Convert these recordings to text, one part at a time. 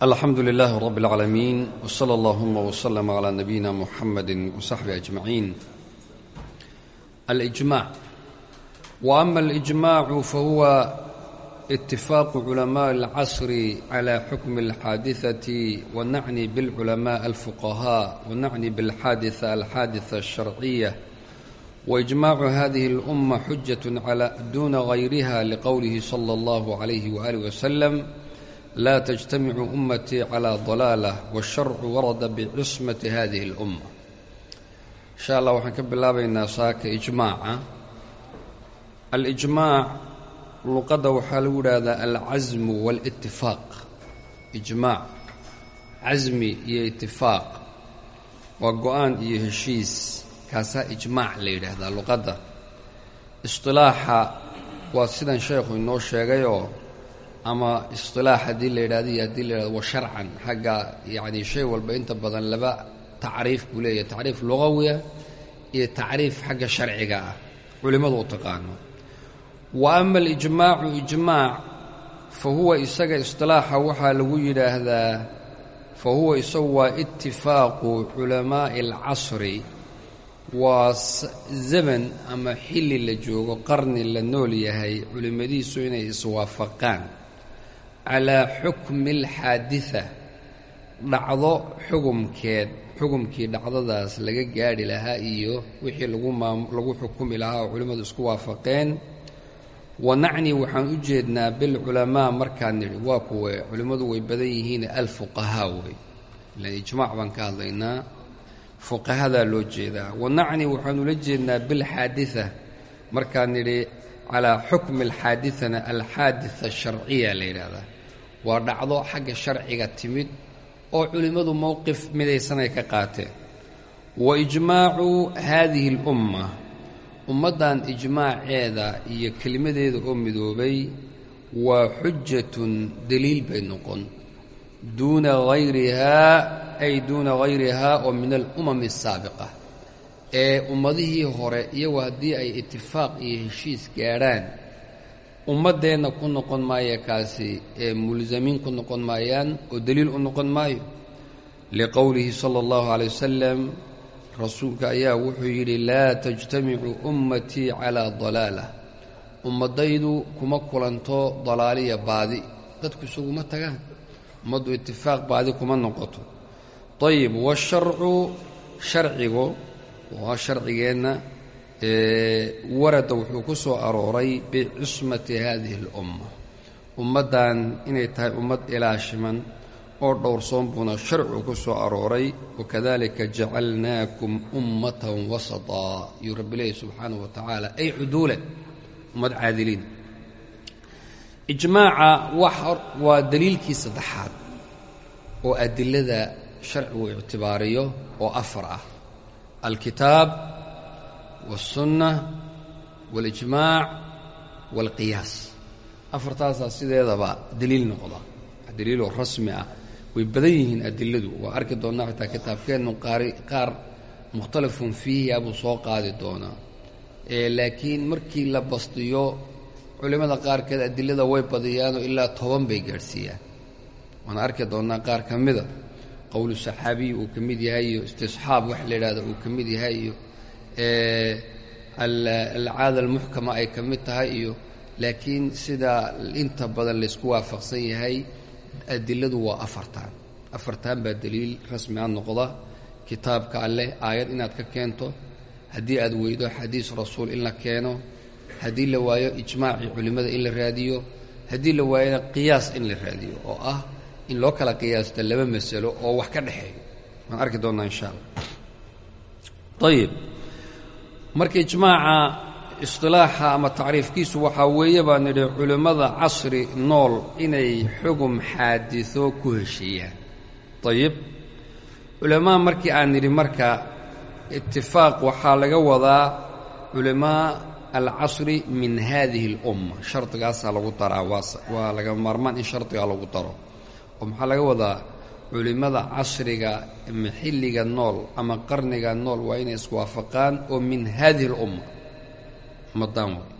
alxamdu lilaahi rab اlcaalamiin wslى اllahuma wslm clى nabiyina muxamadi wsaxbi ajmaciin alijmac wa ama alijmacu fahuwa itifaaqu culamaءi اlcasri clى xukmi اlxaadiثati wanacni bاlculamaء alfuqahaa wanacni bاlxaadiثa alxaadiثa الsharciya waijmacu hadihi اlأuma xujaة duna غayriha liqowlihi slى اllah عalayh walih wslm laa tajtamicu ummatii calaa dalaalah washarcu warada bicismati hadihi اlumma insha allah waxaan ka bilaabaynaa saaka ijmaaca alijmaac luqadda waxaa lagu idhaahdaa alcasmu wاlitifaaq ijmaac casmi iyo itifaaq waa go'aan iyo heshiis kaasaa ijmaac la yidhaahdaa luqadda isilaaxa waa sidan sheekhu inoo sheegayoo ama isilaax haddii la yidhahdo iyo haddii la yidhahdo wa sharcan xagga yacni shay walba inta badan laba tacriif buu leeyahay tacriif lugawiya iyo tacriif xagga sharciga ah culimmadu u taqaano. Wa ama alijmaacu ijmaac fa huwa isaga isilaaxa waxaa lagu yidhaahdaa fa huwa isagu waa itifaaqu culamaa'i alcasri waa zaman ama xilli la joogo qarni la nool yahay culimmadiisu inay iswaafaqaan calaa xukmi alxaadida dhacdo xugumkeed xugumkii dhacdadaas laga gaadhi lahaa iyo wixii lagu xukumi lahaa oo culimmadu isku waafaqeen. Wa nacni waxaan u jeednaa bilculamaa markaan nidhi waa kuwe culimmadu way badan yihiin alfuqahaa wey ilaan ijmaac baan ka hadlaynaa. Fuqahadaa loo jeedaa. Wa nacni waxaan ula jeednaa bilxaadida markaan nidhi calaa xukmi alxaadidana alxaadida asharciya la yidhaahdaa waa dhacdo xagga sharciga timid oo culimmadu mowqif midaysanay ka qaateen. Wa ijmaacu haadihi alumma ummaddan ijmaaceeda iyo kelimadeeda oo midoobay waa xujatun deliil bay noqon. Duuna hayrihaa ay duuna hayrihaa oo min alumami asaabiqa ee ummadihii hore iyagoo haddii ay itifaaq iyo heshiis gaadhaan ummaddeenna ku noqon maaya kaasi ee mulsamiin ku noqon maayaan oo deliil u noqon maayo. Liqowlihi sala allahu calay wasalam rasuulka ayaa wuxuu yidhi laa tajtamicu ummatii calaa dalaalah ummaddaydu kuma kulanto dalaaliya baadi. Dadku isuguma tagaan. Ummaddu itifaaq baadi kuma noqoto. Ayib washarcu sharcigu waa sharcigeenna warada wuxuu ku soo arooray bicismati haadihi alumma ummaddan inay tahay ummad ilaashiman oo dhowrsoon buuna sharcigu ku soo arooray wakadalika jacalnaakum ummatan wasataa yuu rabbi leeyahy subxaanahu wa tacaala ay cuduulan ummad caadiliin. Ijmaaca waa daliilkii saddexaad oo adilada sharcigu ictibaariyo oo afar ah. Alkitaab wاlsunna waاlijmaac wاlqiyaas afartaasaa sideedaba deliil noqda daliiloo rasmi ah way badan yihiin adiladu waa arki doonnaa xitaa kitaabkeennu qaari qaar mukhtalafun fiihi abuu soo qaadi doonaa laakiin markii la bastiyo culimmada qaarkeed adilada way badiyaanoo ilaa toban bay gaadhsiiyaan waan arki doonnaa qaar ka mida qowlu saxaabiyi uu ka mid yahay iyo istisxaab wax la yidhahdo uu ka mid yahay iyo alcaada almuxkama ay ka mid tahay iyo laakiin sidaa inta badan laysku waafaqsan yahay adiladu waa afartan afartan baa deliil rasmi a noqda kitaabka alleh aayad inaad ka keento haddii aad weydo xadiis rasuul in la keeno haddii la waayo ijmaacii culimmada in la raadiyo haddii la waayona qiyaas in la raadiyo oo ah in loo kala qiyaasto laba masalo oo wax ka dhexeeyo waan arki doonnaa insha allah. Ayib marka ijmaaca istilaaxa ama tacriifkiisu waxaa weeye baan nidhi culimmada casri nool inay xugum xaadiso ku heshiiyaan. Ayib culamaa markii aan nidhi marka itifaaq waxaa laga wadaa culimaa alcasri min haadihi alumma. Shardigaasaa lagu daraa waa laga maarmaan in shardigaa lagu daro. Oo maxaa laga wadaa culimmada casriga xilliga nool ama qarniga nool waa inay iswaafaqaan oo min haadihi lumma ummaddaan way.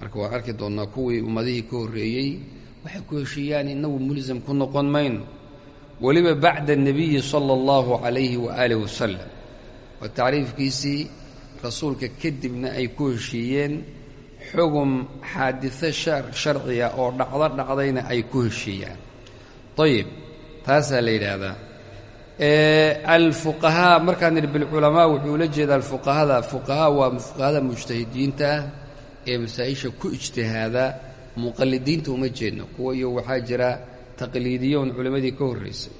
Marka waan arki doonnaa kuwii ummadihii ka horreeyey waxay ku heshiiyaan innagu mulisam ku noqon mayno. Weliba bacda nebiyi sala allahu calayhi waaalih wasalam oo tacriifkiisii rasuulka kadibna ay ku heshiiyeen xugum xaadiso sharciga oo dhacdo dhacdayna ay ku heshiiyaan. Ayib taasaa la yidhaahdaa. Alfuqahaa markaan nidhi bilculamaa wuxuu ula jeedaa alfuqahada. Fuqahaa waa fuqahada mujtahidiinta ah ee masaa-isha ku ijtihaada. Muqalidiinta uma jeedno kuwa iyo waxaa jira taqliidiyoon culimmadii ka horraysay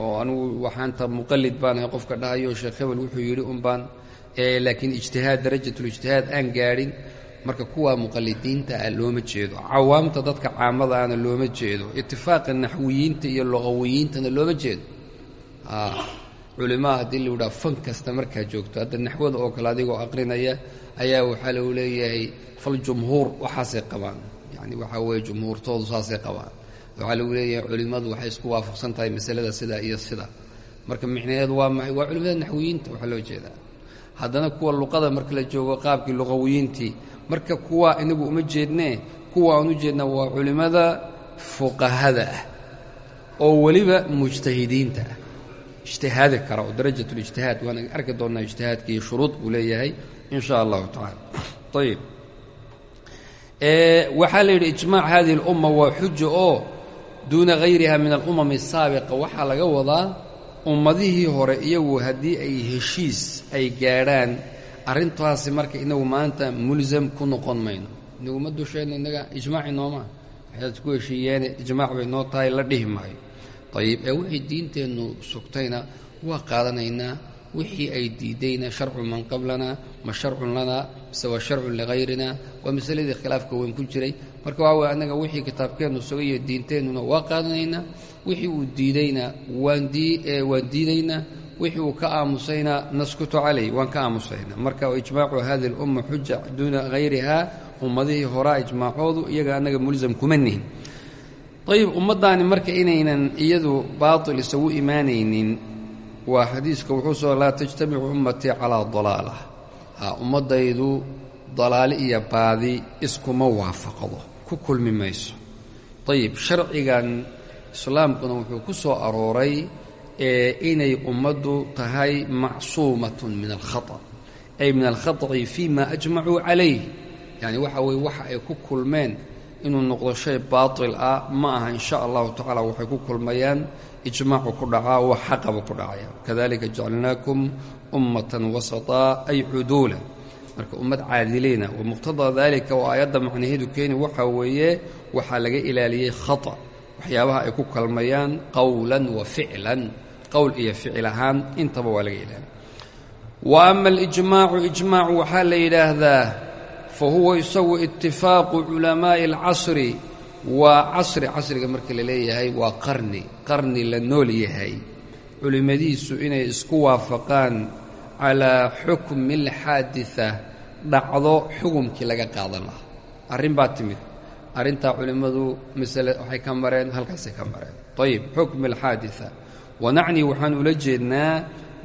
oo anugu waxaanta muqalid baan ahay qofka dhahayo sheekh hebel wuxuu yidhi un baan laakiin ijtihaad darajatulijtihaad aan gaadhin marka kuwaa muqalidiinta ah looma jeedo. Cawaamta dadka caamadaana looma jeedo. Itifaaqa naxwiyiinta iyo luqawiyiintana looma jeedo. Culimaa haddii lau dhaha fan kasta markaa joogto. Hadda naxwada oo kale adigoo aqrinaya ayaa waxaa lagu leeyahay fal jumhuur waxaasay qabaan. Yani waxaa weeye jumhuurtoodu saasay qabaan. Waxaa lagu leeyahay culimmadu waxay isku waafaqsan tahay masalada sidaa iyo sida. Marka micnaheedu waa maxay waa culimada naxwiyiinta waxaa loo jeedaa. Haddana kuwa luqada marka la joogo qaabkii luqawiyiintii marka kuwa inagu uma jeednee kuwa aan u jeednaa waa culimmada fuqahada ah oo weliba mujtahidiinta ah. Ijtihaadi kara oo darajatulijtihaad waan arki doonnaa ijtihaadkii shuruud buu leeyahay in sha allahu tacala ayib waxaa la yidhi ijmaac hadihi اlumma waa xuja oo duuna hayriha min alumami asaabiqa waxaa laga wadaa ummadihii hore iyagu haddii ay heshiis ay gaadhaan arrintaasi marka inagu maanta mulsam ku noqon mayno. Inagu ma innaga ijmaaci noomaa waxaad ku heshiiyeene ijmaac bay noo tahay la dhihi maayo. Ayib ee wixii diinteennu sugtayna waa qaadanaynaa wixii ay diidayna sharcu man qablana ma sharcun lanaa mise waa sharcun lihayrina waa masaladii khilaafka weyn ku jiray. Marka waa wey annaga wixii kitaabkeennu sugay iyo diinteennuna waa qaadanaynaa wixii uu diidayna waan diidaynaa wixii uu ka aamusayna naskutu calayh waan ka aamusaynaa. Marka ijmaacu hadihi اlumma xuja duuna hayriha ummadihii horaa ijmaacoodu iyaga annaga mulsam kuma nihin. Ayib ummaddaani marka inaynan iyadu baatil isagu imaanaynin waa xadiiska wuxuu soo laa tajtamicu ummatii calaa dalaala. Ha ummaddaydu dalaali iyo baadi iskuma waafaqdo. Ku kulmi mayso. Ayib sharcigan islaamkuna wuxuu ku soo arooray inay ummaddu tahay macsuumatun min alkhata. Ay min alkhataci fii ma ajmacuu calayh. Yacni waxa weye waxa ay ku kulmeen inuu noqdo shay baatil ah ma aha in sha allahu tacaala waxay ku kulmayaan ijmaacu ku dhacaa wax xaqaba ku dhacaya. Kadalika jacalnaakum ummatan wasataa ay cuduula marka ummad caadileyna wa muqtadaa dalika oo aayadda macnaheedu keeni waxaa weeye waxaa laga ilaaliyey khata waxyaabaha ay ku kalmayaan qowlan wa ficlan qowl iyo ficil ahaan intaba waa laga ilaaliya wa ama alijmaacu ijmaacu waxaa la yidhaahdaa fa huwa isagu itifaaqu culamaa'i alcasri waa casri casriga marka la leeyahay waa qarni qarni la nool yahay. Culimmadiisu inay isku waafaqaan calaa xukmi alxaadida dhacdo xukumkii laga qaadan lahaa. Arrin baa timid arrintaa culimmadu masale waxay ka mareen halkaasay ka mareen. Ayib xukmi alxaadida wanacni waxaan ula jeednaa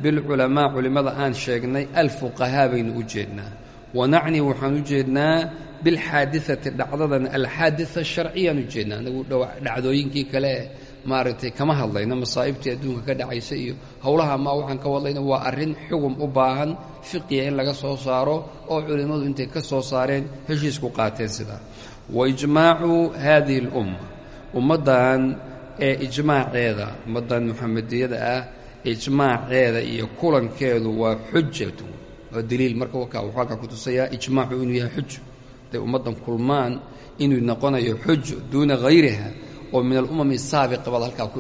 bilculamaa culimmada aan sheegnay alfuqahaa baynu u jeednaa. Wanacni waxaan u jeednaa bilxaadiثati dhacdadan alxaadiثa sharciyaan u jeednaa. Anagu dhacdooyinkii kale maaragtay kama hadlayno masaa'ibtii adduunka ka dhacaysa iyo howlaha maa waxaan ka wadlayna waa arrin xugum u baahan fiqiya in laga soo saaro oo culimmadu intay ka soo saareen heshiisku qaateen sidaa wa ijmaacu haadihi اlumma ummaddan ee ijmaaceeda ummaddan muxamediyada ah ijmaaceeda iyo kulankeedu waa xujatu waa daliil marka wakaa wuxuu halkaa ku tusayaa ijmaacu inuu yahay xujo haday ummaddan kulmaan inuu noqonayo xujo duuna hayriha oo min alumami asaabiqa baad halkaa ku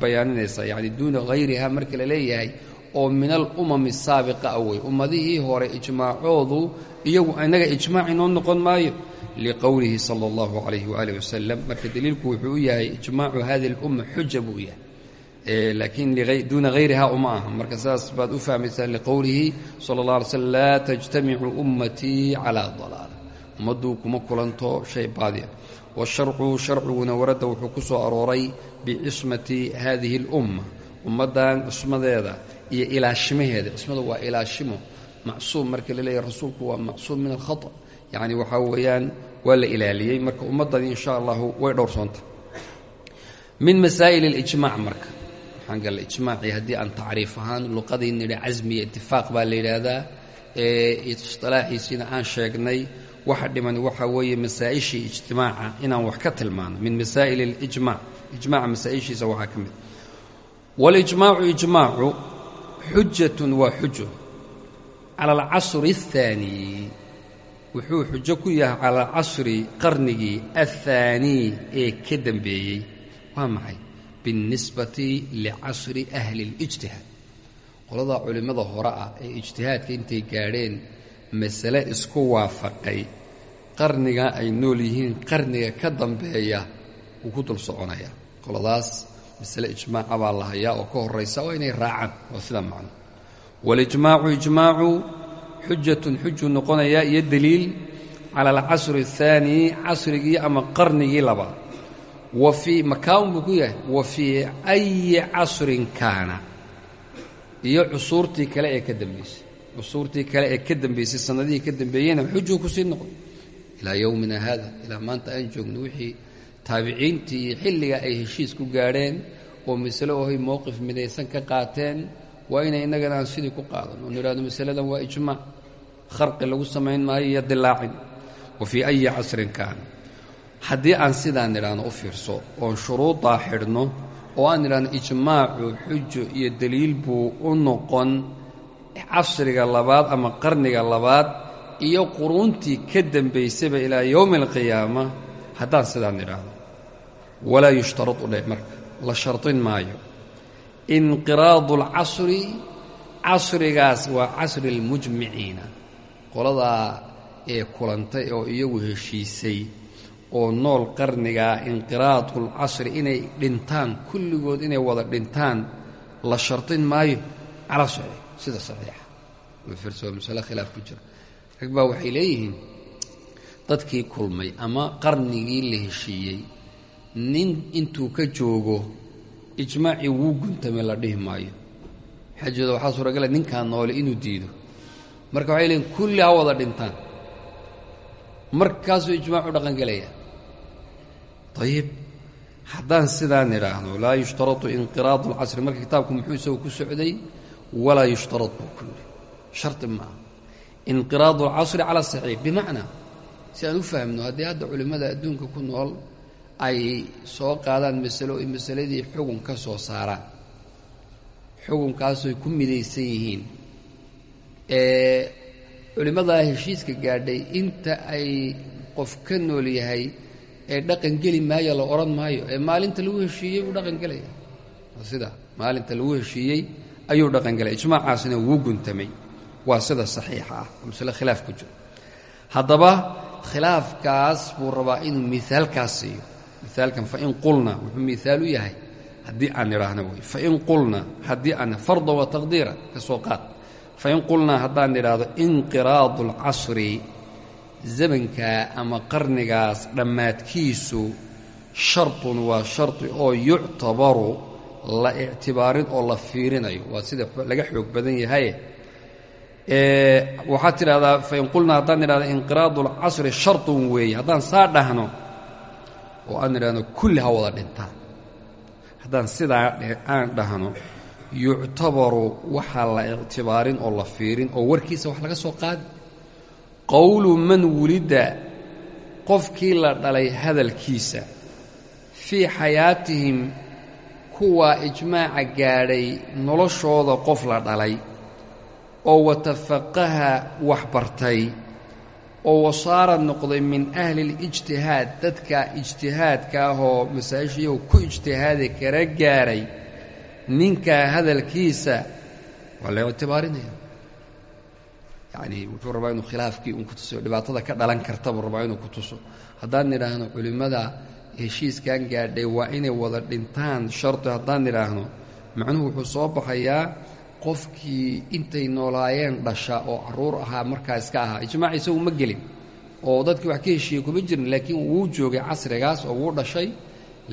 bayaaninaysaa yacni duuna hayriha marka la leeyahay oo min alumami asaabiqa awey ummadihii hore ijmaacoodu iyagu inaga ijmaac inoo noqon maayo liqowlihi sala allahu calayhi waaalih wasalam marka daliilku wuxuu u yahay ijmaacu hadihi alumma xuja buu yahay. Laakiin duuna hayriha uma aha. Marka sidaas baad u fahmaysaa liqowlihi sala اllah alay slm laa tajtamicu ummatii calaa dalaala ummaddu kuma kulanto shay baadiya washarcu sharciguna waradda wuxuu ku soo arooray bicismati hadihi اlumma ummaddan cismadeeda iyo ilaashimaheeda. Cismada waa ilaashimo macsuum. Marka la rasuulku waa macsuum min alkhata yacni waxaa weeyaan waa la ilaaliyey marka ummaddani in sha allahu way dhowrsoonta min masaa'il اlijmac marka waxaan galla ijmaacii haddii aan tacriif ahaan luqadii nidhi casmi iyo itifaaq baa la yidhaahdaa ee istilaaxiisiina aan sheegnay waxa dhiman waxa weeye masaa'ishii ijtimaaca inaan wax ka tilmaano min masaa'il اlijmac ijmaca masaa'ishiisa waxaa ka mid walijmaacu ijmaacu xujatun waa xujo cala alcasri الثaaniي wuxuu xujo ku yahay calaa casri qarnigii athaanii ee ka dambeeyey. Waa maxay? Biاnnisbati licasri ahli lijtihaad qoladaa culimmada hore ah ee ijtihaadka intay gaadheen masale isku waafaqay qarniga ay nool yihiin qarniga ka dambeeya wuu ku dul soconaya. Qoladaas masale ijmaaca baa la hayaa oo ka horaysa waa inay raacaan waa sida macno. Walijmaacu ijmaacu xujatun xujuu noqonayaa iyo deliil cala alcasri الthaani casrigii ama qarnigii labaad wa fii makaawun buu ku yahay? Wa fii ayi casrin kaana. Iyo cusuurtii kale ee ka dambaysay cusuurtii kale ee ka dambaysay sannadihii ka dambeeyeyna xujuu ku sii noqon. Ilaa yowmina haada ilaa maanta aan joogno wixii taabiciintii iyo xilliga ay heshiis ku gaadheen oo masale ohay mowqif midaysan ka qaateen waa inay innagana aan sidii ku qaadan. Oo nidhahdo masaladan waa ijmaac kharqi lagu samayn maayo iyo dilaacin. Wa fii ayi casrin kaana haddii aan sidaa nidhaahno u fiirso oon shuruudaa xidhno oo aan nidhaahno ijmaacu xujo iyo deliil buu u noqon casriga labaad ama qarniga labaad iyo quruuntii ka dembaysaba ilaa yowmi alqiyaama haddaan sidaa nidhaahdo walaa yushtaradu dheh marka. La shardin maayo inqiraadu alcasri casrigaas waa casri almujmiciina. Qoladaa ee kulantay oo iyagu heshiisay oo nool qarnigaa inqiraadulcasri inay dhintaan kulligood inay wada dhintaan la shardin maayo. Calaa saxiix sida saxiixa. Firso masale khilaaf ku jira. Rag baa waxay leeyihiin dadkii kulmay ama qarnigii la heshiiyey nin intuu ka joogo ijmaacii wuu guntamay la dhihi maayo. Xajooda waxaa suuragala ninkaa noole inuu diido. Marka waxay leeyihiin kulli ha wada dhintaan. Markaasuu ijmaacu dhaqangelaya ayib haddaan sidaa nidhaahno laa yushtaradu inqiraadu alcasri. Marka kitaabku muxuu isagu ku socday? Walaa yushtarad buu ku yidhi shardi maaha inqiraadu alcasri cala saxiix. Bimacnaa si aan u fahmno haddii hadda culimmada adduunka ku nool ay soo qaadaan masalo ay masaladii xugun ka soo saaraan xugunkaasoy ku midaysan yihiin. Ee culimmadaa heshiiska gaadhay inta ay qof ka nool yahay ee dhaqan geli maayo la odhan maayo ee maalinta lagu heshiiyey buu dhaqan gelaya sida maalinta lagu heshiiyey ayuu dhaqan gelaya ijmaacaasina wuu guntamay. Waa sida saxiixa ah oo masale khilaaf ku jiro haddaba khilaafkaas buu rabaa inuu miaalkaas siiyo miaalkan fain qulna wuxuu miaal u yahay haddii aan idhaahno wey. Fain qulna haddii aan farda wa taqdiira ka soo qaad. Fain qulnaa haddaan idhaahdo inqiraadu alcasri zamankaa ama qarnigaas dhammaadkiisu shartun waa shardi oo yuctabaru la ictibaarin oo la fiirinayo. Waa sida laga xoog badan yahaye waxaad tidhahdaa fain qulnaa haddaan idhahdo inqiraadu alcasri shartun weeye. Haddaan saa dhahno oo aan idhahno kulli ha wada dhintaan. Haddaan sidaa aan dhahno yuctabaru waxaa la ictibaarin oo la fiirin oo warkiisa wax laga soo qaadi. Qowlu man wulida qofkii la dhalay hadalkiisa fii xayaatihim kuwaa ijmaaca gaadhay noloshooda qof la dhalay oo watafaqaha wax bartay oo wasaara noqday min ahli اlijtihaad dadka ijtihaadka ahoo masaa-ishiiyahu ku ijtihaadi kara gaadhay ninkaa hadalkiisa waa la ictibaarinaya yacnii wuxuu rabaa inuu khilaafkii un ku tuso dhibaatada ka dhalan karta buu rabaa inuu ku tuso. Haddaan nidhaahno culimmada heshiiskan gaadhay waa inay wada dhintaan shardi haddaan nidhaahno macnuhu wuxuu soo baxayaa qofkii intay noolaayeen dhasha oo carruur ahaa markaa iska ahaa ijmaac isagu ma gelin oo dadkii wax ka heshiiyey kuma jirin laakiin wuu joogay casrigaas oo wuu dhashay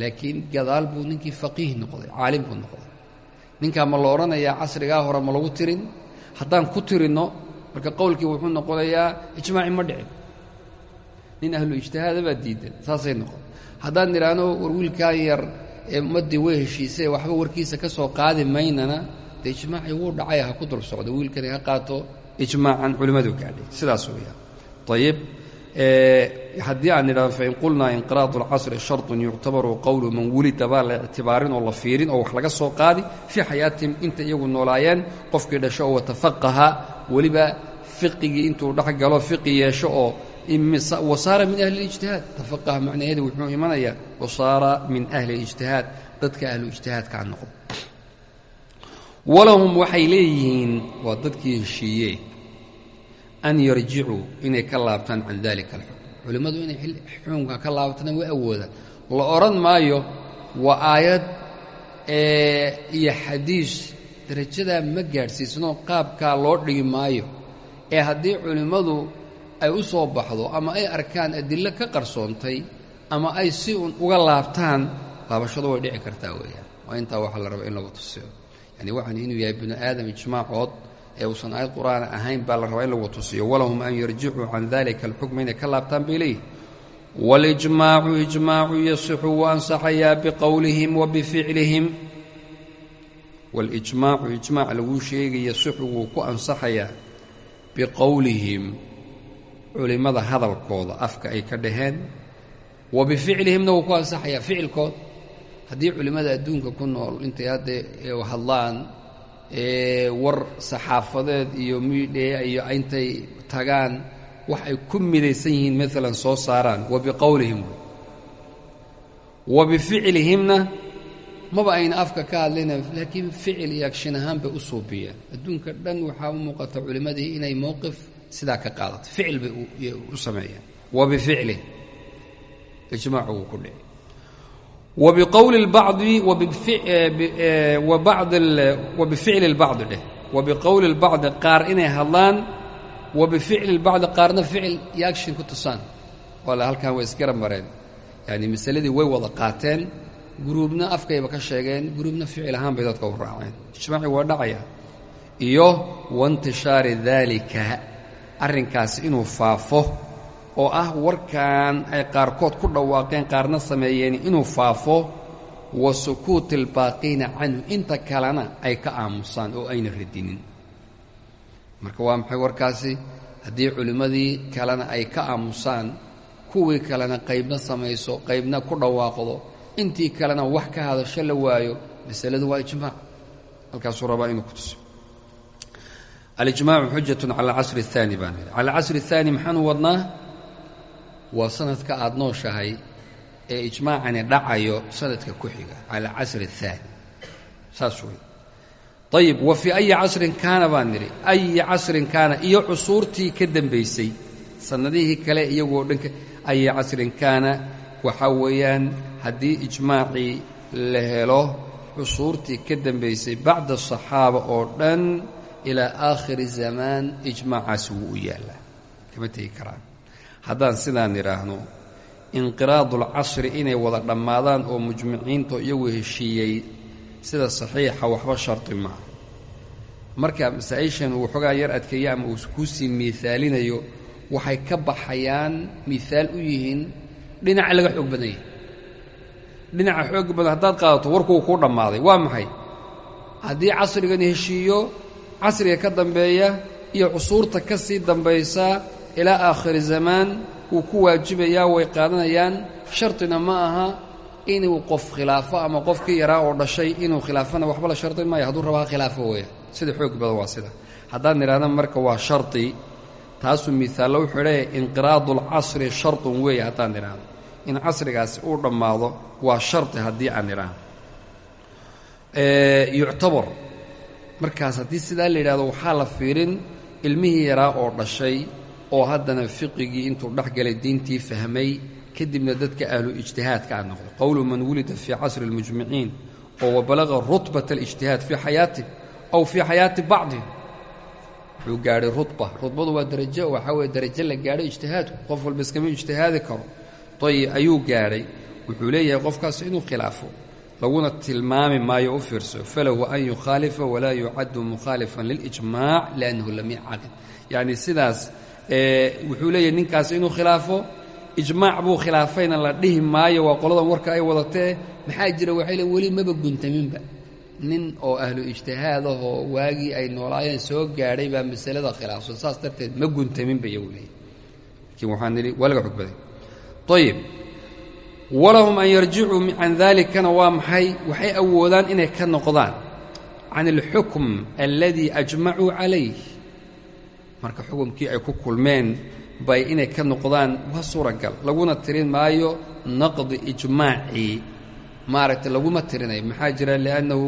laakiin gadaal buu ninkii faqiih noqday caalim buu noqday. Ninkaa ma la odhanayaa casrigaa hore ma lagu tirin? Haddaan ku tirinno marka qowlkii wuxuu noqonayaa ijmaaci ma dhicin. Nin ahlu ijtihaada baa diidan saasay noqon. Haddaan nidhaahno war wiilkaan yar ee ummaddii way heshiisay waxba warkiisa ka soo qaadi maynana dee ijmaacii wuu dhacay ha ku dul socdo wiilkani ha qaato ijmaacan culimmadu gaadhay sidaas weeyaan ayib haddii aan nidhahdo fain qulnaa inqiraadu اlcasri sharطun yuctabaru qowlu man wulida baa la ictibaarin oo la fiirin oo wax laga soo qaadi fii xayaatihim inta iyagu noolaayeen qofkii dhasho oo watafaqaha weliba fiqigii intuu dhex galo fiqi yeesho oo wasaara min ahli اlijtihaad tafaqaha macnaheedu wuxuu imanayaa wasaara min ahli اlijtihaad dadka ahlu ijtihaadkaa noqdo walahum waxay leeyihiin waa dadkii heshiiye an yarjicuu inay ka laabtaan can dalika alxukm. Culimmadu inay xukunka ka laabtana way awoodaan la odhan maayo waa aayad iyo xadiis darajadaa ma gaadhsiisnoo qaabkaa loo dhigi maayo ee haddii culimmadu ay u soo baxdo ama ay arkaan adillo ka qarsoontay ama ay si un uga laabtaan laabashadu way dhici kartaa weeyaan. Waa intaa waxaa la rabaa in lagu tusiyo yani waxaan inuu yahay binu aadam ijmaacood ee uusan aayad qur'aana ahayn baa la rabaa in lagu tusiyo. Walahum an yarjicuu can dalika alxukma inay ka laabtaan bay leeyihi walijmaacu ijmaacu yasixu wuu ansaxayaa biqowlihim wa bificlihim. Walijmaacu ijmaac laguu sheegay yasixu wuu ku ansaxayaa biqowlihim culimmada hadalkooda afka ay ka dhaheen. Wa bificlihimna wuu ku ansaxayaa ficilkood haddii culimmada adduunka ku nool intay hadda hadlaan war saxaafadeed iyo miidhee iyo intay tagaan wax ay ku midaysan yihiin maalan soo saaraan wa biqowlihim wa bificlihimna maba ayna afka ka hadlayna laakiin ficil iyo agshin ahaan bay u suubiyeen adduunka dhan waxaa u muuqata culimmadii inay mowqif sidaa ka qaadato. Ficil bay u sameeyeen wa bificlih ijmaacu wuu ku dhici وبqول البعض وبفعل البعض dheh وبqowل البعض qaar inay hadlaan وبفعل البعض qaarna ficil iyo action ku tusaan wala halkan way isgara mareen yani masaladii way wada qaateen guruubna afkayba ka sheegeen guruubna ficil ahaan bay dadka u raaceen ijmaaci waa dhacaya iyo waاntishaari dalika arrinkaasi inuu faafo oo ah warkan ay qaarkood ku dhawaaqeen qaarna sameeyeen inuu faafo wa sukuuti albaaqiina canhu inta kalena ay ka aamusaan oo ayna radinin. Marka waa maxay warkaasi? Haddii culimmadii kalena ay ka aamusaan kuwii kalena qaybna samayso qaybna ku dhawaaqdo intii kalena wax ka hadasho la waayo masaladu waa ijmaac halkaasuu rabaa inuu ku tuso. Alijmaacu xujatun cala alcasri اhaani baan cala alcasri اhaani maxaanu wadnaa waa sanadka aada nooshahay ee ijmaacani dhacayo sanadka ku xiga cala casri اhaani saas wey ayib wa fii ayi casrin kaana baan nidhi ayi casrin kaana iyo cusuurtii ka dembaysay sannadihii kale iyagoo dhanka ayi casrin kaana waxaa weeyaan haddii ijmaacii la helo cusuurtii ka dembaysay bacda asaxaaba oo dhan ilaa aakhiri zamaan ijmaacaasi wuu u yaallaa. Kama tegi karaan haddaan sidaan idhaahno inqiraadulcasri inay wada dhammaadaan oo mujmiciinto iyagu heshiiyey sida saxiixa waxba shardi maaha marka masaa-ishan uu xoogaa yar adkeeyo ama uu kuusii miaalinayo waxay ka baxayaan miaal u yihiin dhinaca laga xoog badan yahay. Dhinaca xoog badan haddaad qaadato warkuu kuu dhammaaday waa maxay? Haddii casrigan heshiiyo casriga ka dambeeya iyo cusuurta ka sii dambaysa ilaa aakhiri zamaan wuu ku waajibayaa way qaadanayaan shartina ma aha inuu qof khilaafo ama qofkii yaraa oo dhashay inuu khilaafana waxba la shardin maayo. Hadduu rabaa khilaafo weya sida xoog badan waa sida. Haddaan nidhahda marka waa shardi taasuu miaallo u xidhae inqiraadulcasri shartun weeye haddaan nidhaahdo in casrigaasi uu dhammaado waa shardi haddii aan nidhaahdo yuctabar markaas haddii sidaa la yidhahdo waxaa la fiirin ilmihii yaraa oo dhashay oo haddana fiqigii intuu dhex galay diintii fahmay kadibna dadka ahlu ijtihaadka a noqday qowlu man wulida fii casri اlmujmiciin oo wabalaga rutbat اlijtihaad fii xayaatih aw fii xayaati bacdih wuxuu gaadhay rudba rudbadu waa darajo waxaa weye darajo la gaadho ijtihaadku. Qof walba iskama ijtihaadi karo. Ayib ayuu gaadhay. Wuxuu leeyahay qofkaas inuu khilaafo laguna tilmaami maayo u fiirso falahu an yukhaalifa walaa yucaddu mukhaalifan lilijmaac liannahu lam yacaqid yacni sidaas wuxuu leeyahay ninkaas inuu khilaafo ijmaac buu khilaafayna la dhihi maayo waa qoladan warka ay wadatee maxaa jira waxay leen weli maba guntaminba. Nin oo ahlu ijtihaadahoo waagii ay noolaayeen soo gaadhay baa masalada khilaafsan. Saas darteed ma guntaminba iyagu leeyahy laakiin waxaan nidhi waa laga xog ayib walahum an yarjicuu can dalikana waa maxay? Waxay awoodaan inay ka noqdaan. Can alxukm alladii ajmacuu calayh marka xukumkii ay ku kulmeen bay inay ka noqdaan waa suuragal. Laguna tirin maayo naqdi ijmaacii maaragtay laguma tirinayo maxaa jira? Liannahu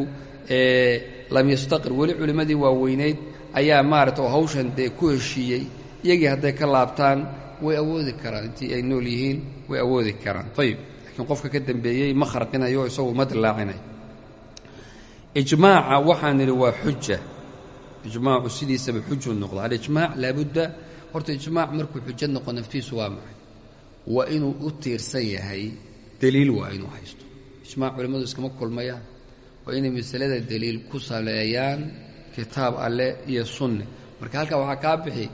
lam yastaqir. Weli culimmadii waaweynayd ayaa maaragtay oo hawshan dee ku heshiiyey. Iyagii hadday ka laabtaan way awoodi karaan. Intii ay nool yihiin way awoodi karaan. Ayib laakiin qofka ka dambeeyey ma kharqinayo isagu ma dilaacinayo ijmaaca waxaan nidhi waa xuja ijmaacu sidiisaba xujuu noqda alijmaac laabudda horta ijmaac markuu xujo noqo naftiisu waa maxay? Waa inuu u tiirsan yahay deliil waa inuu haysto. Ijmaac culimmadu iskama kulmayaan. Waa inay masalada deliil ku saleeyaan kitaab alle iyo sunne. Marka halkaa waxaa kaa bixi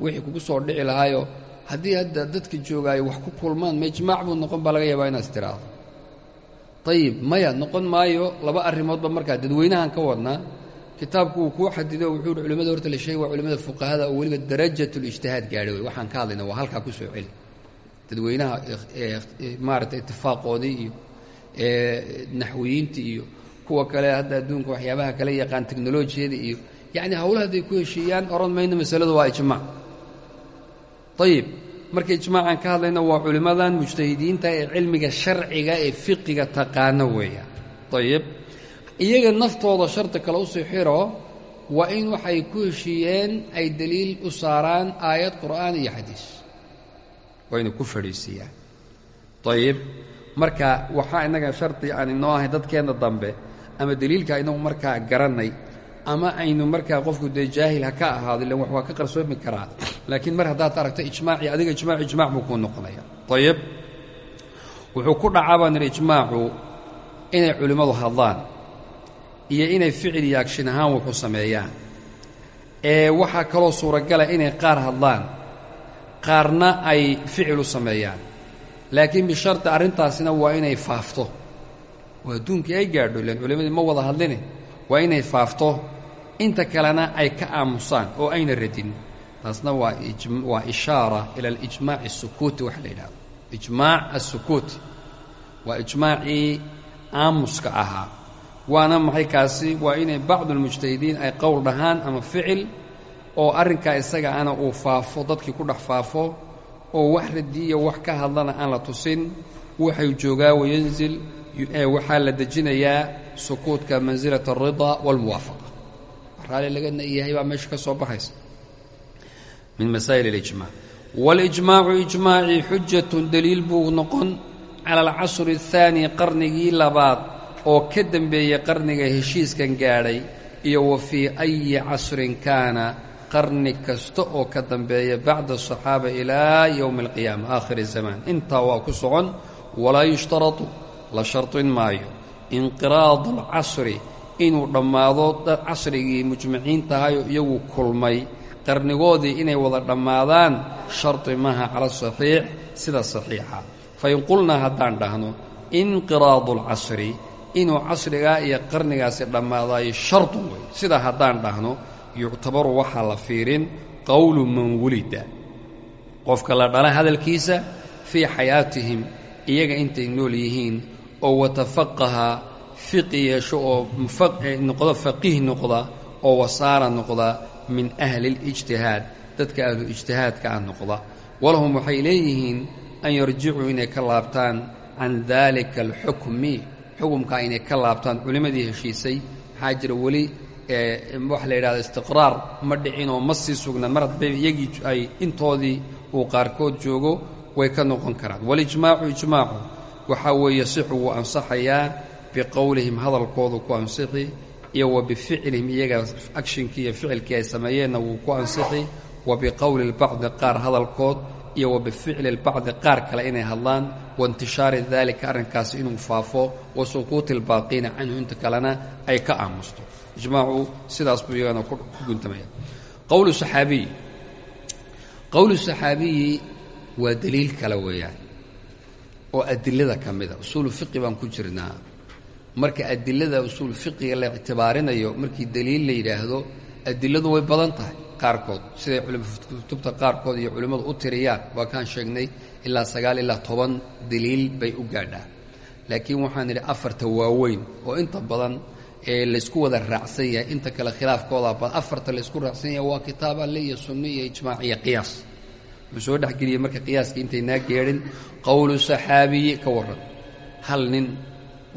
wixii kugu soo dhici lahaayo haddii hadda dadka joogaayo wax ku kulmaan ma ijmaac buu noqon baa laga yaabaa inaas tiraahdo ayib maya noqon maayo laba arrimoodba markaa dadweynahan ka wadnaa kitaabku uu kuu xadido wuxuu hi culimmada horta la sheegi waa culimmada fuqahada oo weliba darajatulijtihaad gaadha wey waxaan ka hadlayna waa halkaa ku soo celi. Dadweynaha maaragtay itifaaqoodii iyo naxwiyiinta iyo kuwa kale hadda adduunka waxyaabaha kale yaqaan teknolojiyada iyo yacni hawlaha hadday ku heshiiyaan oran mayno masaladu waa ijmaac ayib marka ijmaacan ka hadlayna waa culimmadan mujtahidiinta ee cilmiga sharciga ee fiqiga taqaano weeyaan ayib iyaga naftooda shardi kale u sii xiro waa in waxay ku heshiiyeen ay deliil u saaraan aayad qur'aan iyo xadiis. Inay ku fadhiisiiyaan ayib marka waxaa innaga shardi aan inoo ahay dadkeenna dambe ama deliilka inagu markaa garannay ama aynu markaa qofku dee jaahil ha ka ahaado ilan wax waa ka qarsoomi karaa laakiin mar haddaad aragto ijmaacii adiga ijmaac ijmac buu kuu noqonaya. Ayib wuxuu ku dhacaa baan idhi ijmaacu inay culimmadu hadlaan iyo inay ficil iyo agshin ahaan wuxu sameeyaan. Ee waxaa kaloo suuragala inay qaar hadlaan qaarna ay ficil u sameeyaan. Laakiin bisharti arrintaasina waa inay faafto. Oo adduunkii ay gaadho ilaan culimmadii ma wada hadline waa inay faafto. Inta kalena ay ka aamusaan oo ayna radin. Taasna waa waa ishaara ila alijmaac asukuuti waxa la yidhahdo ijmaac asukuuti waa ijmaacii aamuska ahaa waana maxay kaasi? Waa inay bacdu almujtahidiin ay qowl dhahaan ama ficil oo arrinkaa isaga ana uu faafo dadkii ku dhex faafo oo wax radiiyo wax ka hadlana aan la tusin. Waxay joogaa wayanzil waxaa la dejinayaa sukuudka mansilata alridaa waalmuwaafaqa raalli laga yahay baa meesha ka soo baxaysa. Min masaa'il alijmac waalijmaacu ijmaacii xujatun deliil buu noqon cala alcasri ahaani qarnigii labaad oo ka dembeeyey qarniga heshiiskan gaadhay iyo wa fii ayi casrin kaana qarni kasta oo ka dambeeya bacda asaxaaba ilaa yowmi alqiyaama aakhiri zamaan intaa waa ku socon walaa yushtaratu la shardin maayo. Inqiraadu alcasri inuu dhammaado casrigii mujmiciintahayo iyagu kulmay qarnigoodii inay wada dhammaadaan shardi maaha cala saxiix sida saxiixa. Fain qulnaa haddaan dhahno inqiraadu alcasri inuu casrigaa iyo qarnigaasi dhammaadaayo shardun wey sidaa haddaan dhahno yuctabaru waxaa la fiirin qowlu man wulida. Qofka la dhala hadalkiisa fii xayaatihim iyaga intay nool yihiin oo watafaqaha fiqi yeesho oo noqdo faqiih noqda oo wasaara noqda min ahli اlijtihaad dadka ahlu ijtihaadka ah noqda. Walahum waxay leeyihiin an yarjicuu inay ka laabtaan can daalika alxukmi xukumkaa inay ka laabtaan culimmadii heshiisay maxaa jira weli waxa la yidhahda istiqraar ma dhicinoo ma sii sugnaan mar hadbay iyagii ay intoodii uu qaarkood joogo way ka noqon karaan. Walijmaacu ijmaacu waxaa weeye sixu wuu ansaxayaa biqowlihim hadalkoodu ku ansixi iyo wa bificlihim iyaga agshinkii iyo ficilkii ay sameeyeenna wuu ku ansixi wa biqowli lbacdi qaar hadalkood iyo wa bificli lbacdi qaar kale inay hadlaan waintishaari daalika arrinkaasi inuu faafo wa suquuti albaaqiina canhu inta kalena ay ka aamusto. Ijmaacu sidaas buu iyagana ku guntamaya qowlu saxaabiyi qowlu saxaabiyi waa deliil kale weeyaan oo adilada ka mida usuulu fiqi baan ku jirnaa. Marka adilada usuul fiqiga la ictibaarinayo markii deliil la yidhaahdo adiladu way badan tahay qaarkood siday kutubta qaarkood iyo culimmadu u tiriyaan waa kaan sheegnay ilaa sagaal ilaa toban deliil bay u gaadhaan laakiin waxaan idhi afarta waaweyn oo inta badan ee laysku wada raacsan yahay inta kale khilaafkooda afarta laysku raacsan yahay waa kitaab alle iyo sunno iyo ijmaac iyo qiyaas. Wuxuu soo dhexgeliyey marka qiyaaskii intaynaa geedhin qowlu saxaabiyi ka warran. Hal nin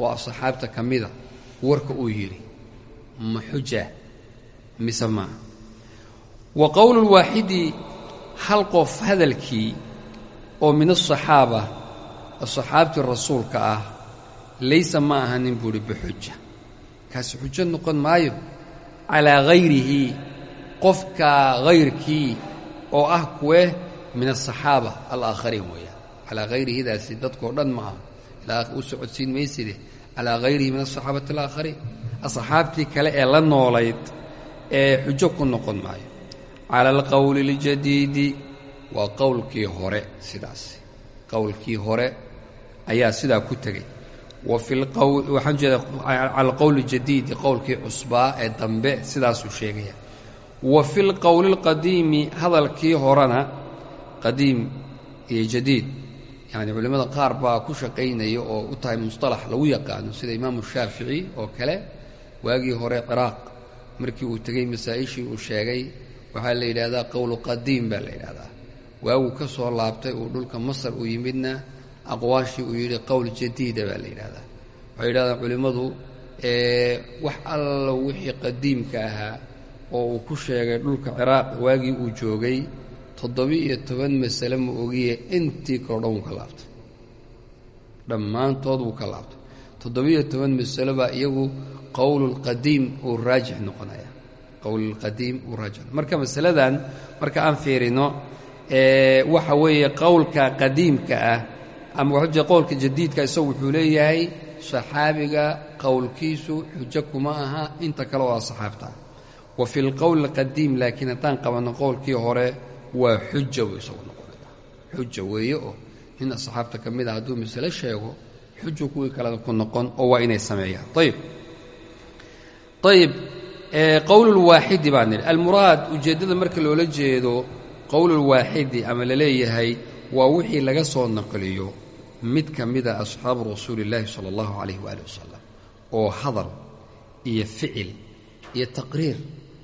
oo saxaabta ka mida warka uu yidhi ma xuja mise maaha wa qowlulwaaxidi hal qof hadalkii oo min asaxaaba saxaabtii rasuulka ah laysa ma ahanin buuhi bixuja kaasi xujo noqon maayo calaa hayrihi qofka hayrkii oo ah kuwe min asaxaaba alaakhariin weeyaan. Calaa hayrihidaasi dadkao dhan ma aha. Ilaa u socodsiin mayside. Calaa hayrihi min asaxaabati alaakhariin asxaabtii kale ee la noolayd ee xujo ku noqon maayo cala alqowli اljadiidi waa qowlkii hore sidaas qowlkii hore ayaa sidaa ku tegey wa fi lqowl waxaan jeeda cala alqowli jadiidi qowlkii cusbaa ee dambe sidaasuu sheegaya wa fi lqowli اlqadiimi hadalkii horena qadiim iyo jadiid yacni culimmada qaar baa ku shaqaynaya oo u tahay musطalax lagu yaqaano sida imaamu shaafici oo kale waagii hore ciraaq markii uu tegey masaa'ishii uu sheegay waxaa la yidhaahdaa qowlu qadiim baa la yidhahdaa. Waaguu ka soo laabtay uu dhulka masar uu yimidna aqwaashii uu yidhi qowl jadiida baa la yidhahdaa. Waxay yidhahdaan culimmadu wax alla wixii qadiimka ahaa oo uu ku sheegay dhulka ciraaq waagii uu joogay toddoba-iyo toban masale ma ogiye intii kaloo dhan wuu ka laabtay. Dhammaantood wuu ka laabtay. Toddoba-iyo toban masalo baa iyagu qowlulqadiim uu raajix noqonaya qowlulqadiim uu raajix marka masaladan marka aan fiirino waxa weeye qowlka qadiimka ah ama jee qowlka jadiidka isagu wuxuu leeyahay saxaabiga qowlkiisu xujo kuma aha inta kale oo asxaabta ah wa fi lqowli alqadiim laakiin haddaan qabanno qowlkii hore waa xuja buu isagu noqonaya xuja weeye oo nin asxaabta ka mid a hadduu masale sheego xuju kuwii kalena ku noqon oo waa inay sameeyaan. Ayib ayib qowlulwaaxidi baan nidhi. Almuraad ujeeddada marka loola jeedo qowlulwaaxidi ama la leeyahay waa wixii laga soo naqliyo mid ka mida asxaabu rasuuli illaahi sala allahu calayh waali wasalam oo hadal iyo ficil iyo taqriir.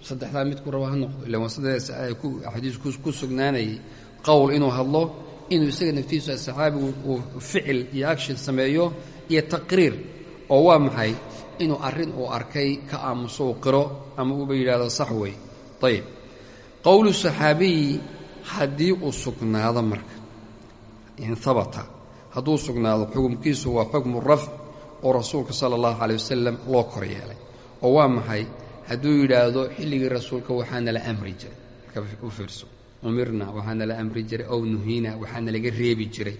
Saddexdaa mid ku raba ha noqdo illa waa saddex axaadiis ku sugnaanayay qowl inuu hadlo inuu isaga naftiisu saxaabigu uu ficil iyo action sameeyo iyo taqriir oo waa maxay inuu arrin uu arkay ka aamuso uu qiro ama uuba yidhahdo sax wey ayib qowlu saxaabiyi haddii uu sugnaado marka in habata hadduu sugnaado xukumkiisu waa xukmu rafc oo rasuulka sala allahu calay wasalam loo kor yeelay. Oo waa maxay? Hadduu yidhaahdo xilligii rasuulka waxaana la amri jiray. Marka u fiirso umirna waxaana la amri jiray ow nuhiina waxaana laga reebi jiray.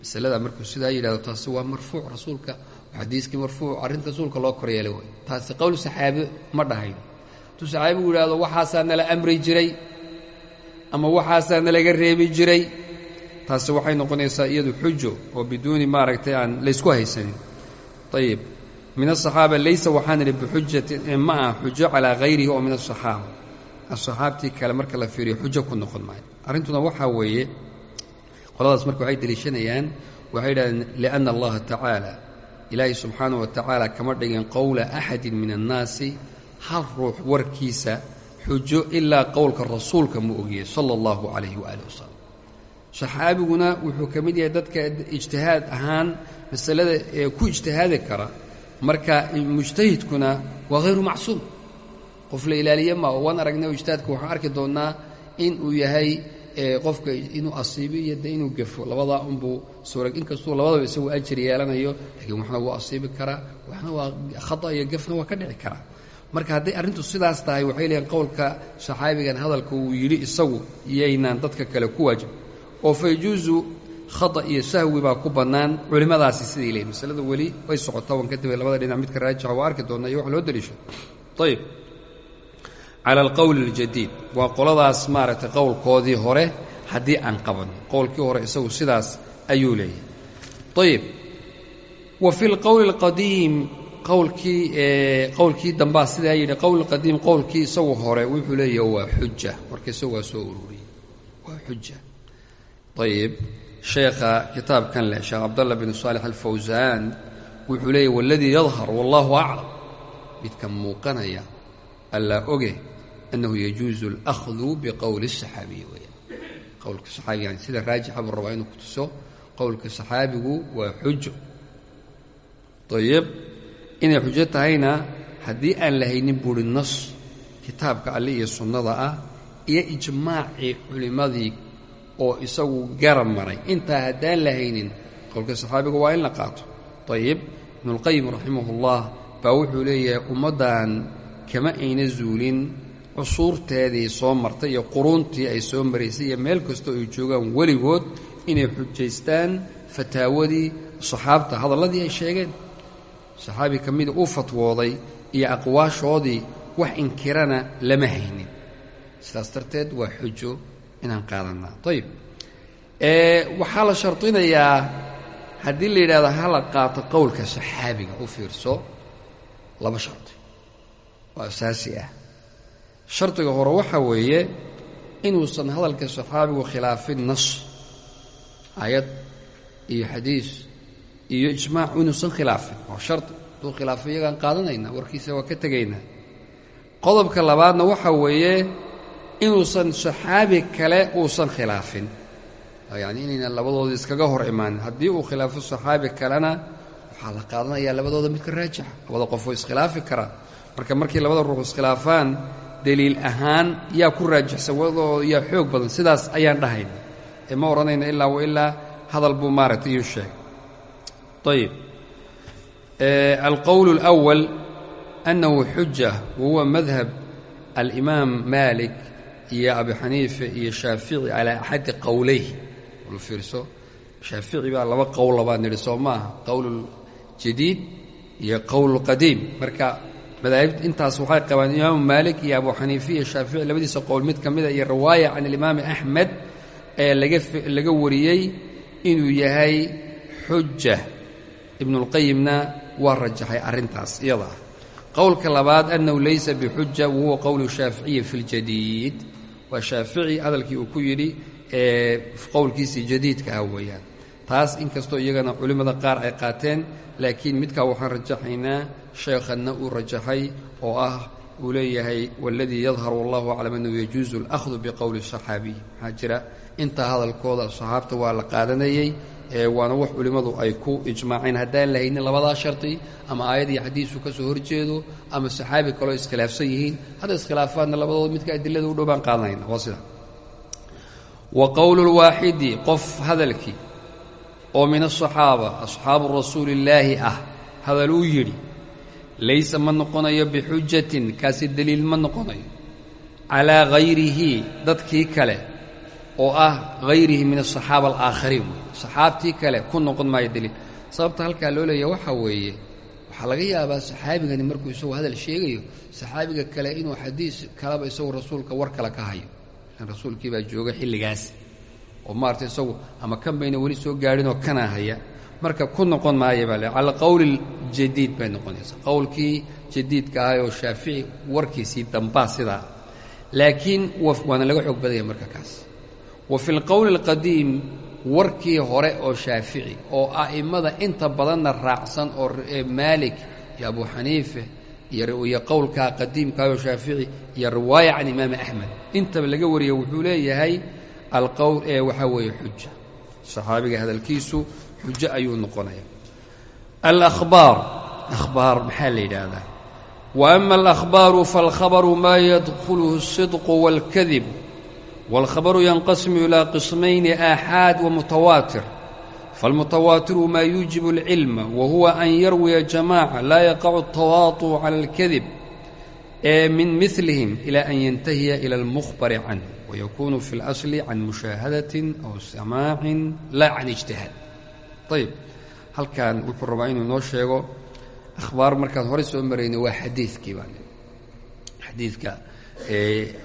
Masalada markuu sidaa yidhahdo taasi waa marfuuc rasuulka xadiiskii marfuuc arrinta rasuulka loo kor yeelay way. Taasi qowl saxaabi ma dhahayn hadduu saxaabigu yidhahdo waxaasaa nala amri jiray ama waxaasaa nalaga reebi jiray. Taasi waxay noqonaysaa iyadu xujo oo biduuni maaragtay aan laysku haysanin. Ayib min asaxaaba laysa waxaan idhi bixujatin ma ah xujo calaa hayrihi oo min asaxaaba asxaabtii kale marka la fiiriyo xujo ku noqon maayo. Arrintuna waxaa weeye qoladaas marka waxay deliishanayaan waxay yidhahdeen lianna allaha tacaala ilaahay subxaanahu wa tacaala kama dhigin qowla axadin min annaasi hal ruux warkiisa xujo ilaa qowlka rasuulka ma ogiyey sala allahu calayhi waaalih wasalam saxaabiguna wuxuu ka mid yahay dadka ijtihaad ahaan masalada ee ku ijtihaadi kara marka mujtahidkuna waa hayru macsuum. Qof la ilaaliye ma waan aragnay ijtihaadka waxaan arki doonnaa in uu yahay qofka inuu asiibo iyo de inuu gafo labadaa unbuu suura inkastuu labadaba isagu ajir yeelanayo laakiin waxna wuu asiibi karaa waxna waa khata iyo gafna waa ka dhici karaa. Marka hadday arrintu sidaas tahay waxay leeyiin qowlka saxaabigan hadalka uu yidhi isagu iyaynaan dadka kale ku waajib. Oo fa yajuusu khata iyo sahwi baa ku bannaan culimmadaasi siday leeyiin masalada weli way socotaa wan kadib labada dhinac midka raajixa waa arki doonnaa iyo wax loo daliisho. Ayib cala alqowli aljadiid waa qoladaas maaragtay qowlkoodii hore haddii aan qabanno qowlkii hore isagu sidaas ayuu leeyahay. Ayib wa fi lqowli alqadiim qowlkii qowlkii dambaa sidaa yidhi qowl qadiim qowlkii isagu hore wuxuu leeyahay waa xuja marka isagu waa soo ururiyey. Waa xuja ayib sheekha kitaabkan leh sheekh cabdallah bin saalix alfawsaan wuxuu leeyahy waladii yadhar wallahu aclam midka muuqanaya allaa oge annahu yajuusu alahdu biqowli الsaxaabiyi weeyaan qowlka saxaabiga yani sida raajixa buu rabaa inuu ku tuso qowlka saxaabigu waa xujo ayib inay xujo tahayna haddii aan la haynin buuhi nas kitaabka alle iyo sunnada ah iyo ijmaacii culimmadii oo isagu garab maray intaa haddaan la haynin qowlka saxaabiga waa in la qaato ayib ibnulqayim raximahullah baa wuxuu leeyahay ummaddan kama ayna zuulin cusuurteedii soo martay iyo quruuntii ay soo maraysay iyo meel kastoo ay joogaan weligood inay xujaystaan fataawadii saxaabta hadalladii ay sheegeen. Saxaabi ka mida uu fatwooday iyo aqwaashoodii wax inkirana lama haynin. Sidaas darteed waa xujo inaan qaadanaa. Ayib waxaa la shardinayaa haddii la yidhahdo ha la qaato qowlka saxaabiga u fiirso laba shardi oo asaasi ah shardiga hore waxaa weeye inuusan hadalka saxaabigu khilaafin nas aayad iyo xadiis iyo ijmaac inuusan khilaafin waa shardi hadduu khilaafo iyagaan qaadanayna warkiisa waa ka tegaynaa. Qodobka labaadna waxaa weeye inuusan saxaabi kale uusan khilaafin. Yacni inaynan labadooda iskaga hor imaanin haddii uu khilaafo saxaabi kalena waxaa la qaadanayaa labadooda midka raajixa labada qof way iskhilaafi karaan marka markii labada ruux iskhilaafaan deliil ahaan yaa ku raajixsan wadoo yaa xoog badan. Sidaas ayaan dhahayna e ma odhanayna ilaa wa ilaa hadal buu maaragtay iyuu sheegay. Ayib e, alqowl اlأwal annahu xuja wa huwa madhab alimaam maalik iyo abi xaniifa iyo shaafici calaa axadi qowlayh fiirso shaafici baa laba qowla baan nidhi soo maaha qowl jadiid iyo qowl qadiim. Marka madaahibta intaas waxay qabaan imaamu maalik iyo abu xaniife iyo shaafici labadiisa qowl mid ka mida iyo riwaaya can alimaami axmed ee laga laga wariyey inuu yahay xuja ibnulqayimna waa rajaxay arrintaas iyada ah. Qowlka labaad annahu laysa bixuja wahuwa qowlu shaaficiyi fi ljadiid waa shaafici hadalkii uu ku yidhi ee qowlkiisii jadiidka ah weeyaan taas inkastoo iyagana culimmada qaar ay qaateen laakiin midkaa waxaan rajaxaynaa sheekhanna uu rajaxay oo ah uu leeyahay waladii yadhar wallahu aclam annahu yajuusu alahdu biqowli saxaabiy maxaa jira? Intaa hadalkooda saxaabta waa la qaadanayey waana wax culimmadu ay ku ijmaaceen. Haddaan la haynin labadaa shardi ama aayad iyo xadiisu ka soo horjeedo ama saxaabi kaloo iskhilaafsan yihiin hadda iskhilaafaadna labadooda midka adilada u dhow baan qaadanayna waa sida. Wa qowlu lwaaxidi qof hadalkii oo min asaxaaba asxaabu rasuulillaahi ah hadal uu yidhi laysa ma noqonayo bixujatin kaasi deliil ma noqonayo. Calaa hayrihi dadkii kale oo ah hayrihi min asaxaaba alaakhariin saxaabtii kale ku noqon maayo deliil sababta halkaa loo leeya waxaa weeye waxaa laga yaabaa saxaabigani markuu isagu hadal sheegayo saxaabiga kale inuu xadiis kaleba isagu rasuulka war kale ka hayo. Rasuulkii baa jooga xilligaas oo maarata isagu ama kan bayna weli soo gaadhinoo kana haya marka ku noqon maaya baa le cala qowli jadiid bay noqonaysaa. Qowlkii jadiidka ahay oo shaafici warkiisii dambaa sidaa laakiin waana laga xoog badanya marka kaas. Wa fi lqowli alqadiim warkii hore oo shaafici oo a'immada inta badanna raacsan oo maalik iyo abu xaniife iyo qowlkaa qadiimkaayoo shaafici iyo riwaaya can imaami axmed. Intaba laga wariya wuxuu leeyahay alqowl ee waxaa weeye xuja. Saxaabiga hadalkiisu xujo ayuu noqonaya. Alahbaar ahbaar maxaa la yidhaahdaa? Wa ama alahbaaru faalkhabaru maa yadkhuluhu alsidqu waalkadib waalkhabaru yanqasimu ilaa qismayni aaxaad wa mutawaatir. Faalmutawaatiru maa yuujibu alcilma wa huwa an yarwiya jamaaca laa yaqacu altawaatu cala alkadib min milihim ila an yantahiya ila اlmukhbari canh wykunu fi اlasli can mushaahadatin aw samaacin laa can ijtihaad ayib halkan wuxuu rabaa inuu noo sheego akhbaar markaan horey soo maraynay waa xadiidkii baa xadiidka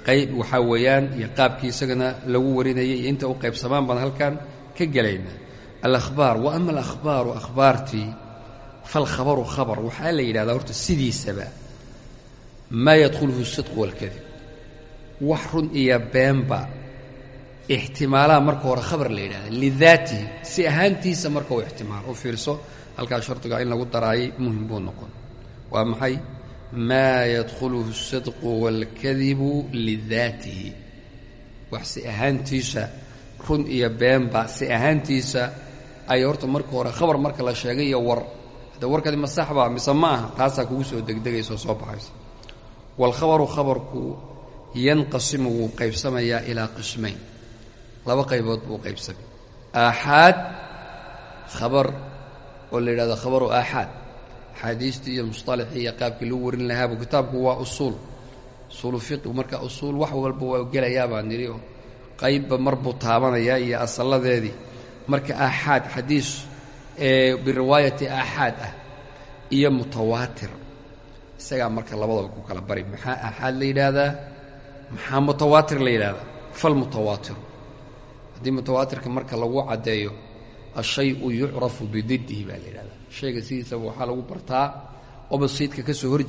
qayb waxaa weeyaan iyo qaabkii isagana lagu warinayay iyo inta u qaybsamaan baan halkan ka gelaynaa. Alahbaar wa ama alakhbaaru akhbaartii falkhabaru khabar waxaa la yidhahdaa horta sidiisaba maa yadkhuluhu sidqu walkadib wax run iyo beenba ixtimaalaha marka hore khabar la yidhahda lidaatihi si ahaantiisa marka uu ixtimaal u fiirso halkaa shardiga in lagu daraayay muhiim buu noqon waa maxay maa yadkhuluhu اsidqu wاlkadibu lidaatihi wax si ahaantiisa run iyo beenba si ahaantiisa ay horta marka hore khabar marka la sheegay iyo war hadde warkadi ma saxba mise ma aha taasaa kugu soo degdegaysa oo soo baxaysa waalkhabaru khabarku yanqasimu wuu qaybsamayaa ilaa qismayn laba qaybood buu qaybsamay aaxaad khabar oo la yidhahdo khabaru aaxaad axaadiistii iyo musطalaxii iyo qaabkii lagu warin lahaabu kitaabku waa usuul usuulu fiqi marka usuul wax walba waa gelayaa baan nidhi oo qaybba mar buu taabanayaa iyo asalladeedii marka aaxaad xadiis ee biriwaayati aaxaad ah iyo mutawaatir isagaa marka labadaba ku kala bari. Maxaa aaxaad la yidhaahdaa? Maxaa mutawaatir la yidhahdaa falmutawaatiru haddii mutawaatirka marka lagu caddeeyo ashayu yucrafu bididdihi baa la yidhahdaa shayga sidiisaba waxaa lagu bartaa obasiidka ka soo hor